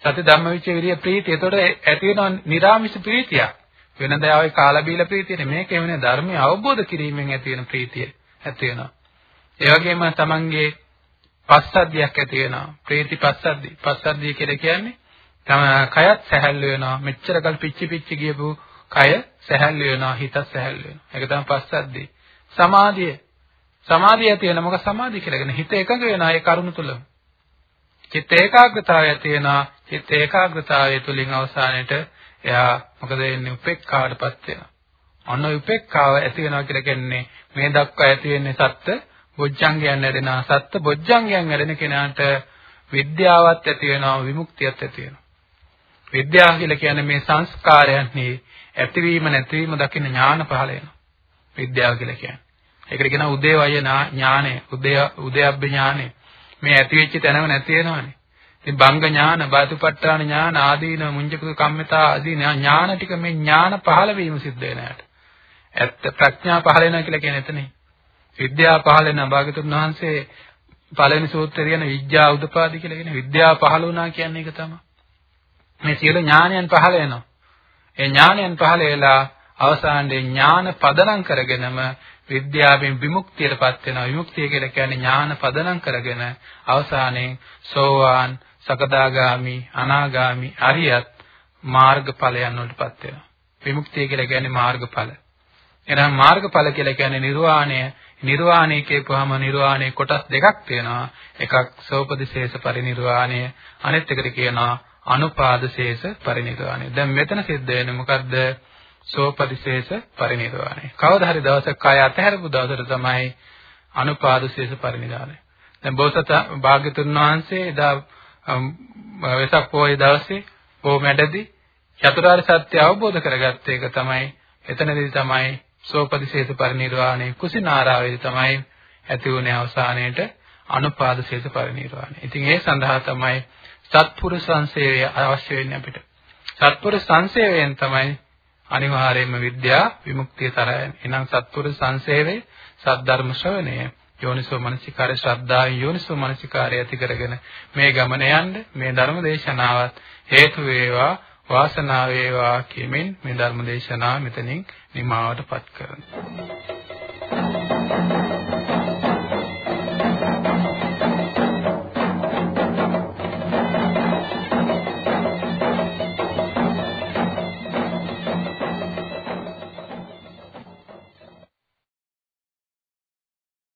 සති ධම්මවිචේ විරිය ප්‍රීතිය. ඒතකොට ඇති වෙනවා නිරාමිෂ ප්‍රීතියක්. වෙනදා ආවේ කාලා බීලා ප්‍රීතියනේ. මේක එවනේ ධර්මය අවබෝධ කිරීමෙන් ඇති වෙන ප්‍රීතිය ඇති වෙනවා. ඒ වගේම තමන්ගේ පස්සද්ධියක් ඇති වෙනවා. ප්‍රීති පස්සද්ධි. පස්සද්ධිය කියලා කියන්නේ තම කයත් සැහැල්ලු වෙනවා. මෙච්චරකල් පිච්චි පිච්චි ගියපු කය සැහැල්ලු වෙනවා. හිතත් සැහැල්ලු වෙනවා. ඒක තමයි පස්සද්ධිය. සමාධිය. සමාධිය ඇති වෙන මොකක් සමාධිය කියලා කියන්නේ හිත එකඟ වෙනවා ඒ කරුණ තුල. චිත්ත ඒකාග්‍රතාවය ඇති වෙනවා. චිත්ත ඒකාග්‍රතාවය තුලින් අවසානයේට එයා මොකද වෙන්නේ උපේක්ඛාවටපත් වෙනවා. අන්න උපේක්ඛාව ඇති වෙනවා කියලා කියන්නේ මේ දක්වා ඇති වෙන්නේ සත්ත්ව බොජ්ජංගයන් වැඩෙනවා. සත්ත්ව බොජ්ජංගයන් වැඩෙන කෙනාට විද්‍යාවත් ඇති වෙනවා විමුක්තියත් ඇති වෙනවා. විද්‍යාව කියලා කියන්නේ මේ සංස්කාරයන්හි ඇතිවීම නැතිවීම දකින්න ඥාන පහළ වෙනවා. විද්‍යාව කියලා කියන්නේ. ඒකට කියනවා උදේවය ඥානය, උදේ උදේබ්බ ඥානය. මේ ඇති වෙච්ච තැනම නැති වෙනවනේ. ඉතින් බංග ඥාන, බාතුපට්ඨාන ඥාන, ආදීන, මුංජකතු කම්මිතා ආදී ඥාන ටික මේ ඥාන පහළ වීම සිද්ධ වෙන යට. ඇත්ත ප්‍රඥා පහළ වෙනවා කියලා කියන්නේ එතනේ. විද්‍යාව පහළ වෙන භාගතුන් වහන්සේ පළවෙනි සූත්‍රය කියන විද්‍යා උදපාදි කියලා කියන විද්‍යාව පහළ වුණා කියන්නේ ඒක තමයි. මේ සියලු ඥානයන් පහළ වෙනවා. ඒ ඥානයන් පහළ වෙලා අවසානයේ ඥාන පදනම් කරගෙනම විද්‍යාවෙන් විමුක්තියටපත් වෙනවා. විමුක්තිය කියලා කියන්නේ ඥාන පදනම් කරගෙන අවසානයේ සෝවාන්, සකදාගාමි, අනාගාමි, අරියත් මාර්ගඵලයන් වලටපත් වෙනවා. විමුක්තිය කියලා කියන්නේ මාර්ගඵල. එහෙනම් මාර්ගඵල කියලා කියන්නේ නිර්වාණය. නිර්වාණය කියපුවාම නිර්වාණය කොටස් දෙකක් තියෙනවා. එකක් සෝපදිශේෂ පරිනිර්වාණය, අනෙත් එකට කියනවා අනුපාදශේෂ පරිනිර්වාණය. දැන් මෙතන සිද්ධ වෙන්නේ මොකද්ද? සෝපදිශේෂ පරිනිර්වාණය. කවදා හරි දවසක කය අතහැරපු දවසට තමයි අනුපාදශේෂ පරිනිර්වාණය. දැන් බෝසත භාග්‍යතුන් වහන්සේ එදා වෙසක් පොයේ දවසේ බොමැඩදී චතුරාර්ය සත්‍ය අවබෝධ කරගත්ත එක තමයි එතනදී තමයි සෝපදිශේෂ පරිනිර්වාණය කුසිනාරාවේදී තමයි ඇති වුණේ අවසානයේට අනුපාදශේෂ පරිනිර්වාණය. ඉතින් ඒ සඳහා තමයි සත්පුරුෂ සංසේවය අවශ්‍ය වෙන්නේ අපිට. සත්පුරුෂ සංසේවයෙන් තමයි අනිවාර්යයෙන්ම විද්‍යා විමුක්තිය තරයන්. එනම් සත්පුරුෂ සංසේවේ සද්ධර්ම ශ්‍රවණය යෝනිසෝ මනසිකාරය ශ්‍රද්ධාවෙන් යෝනිසෝ මනසිකාරය ඇති කරගෙන මේ ගමන යන්න මේ ධර්ම දේශනාවත් හේතු වේවා වාසනාව වේවා කියමින් මේ ධර්ම දේශනාව මෙතනින් නිමාවටපත් කරනවා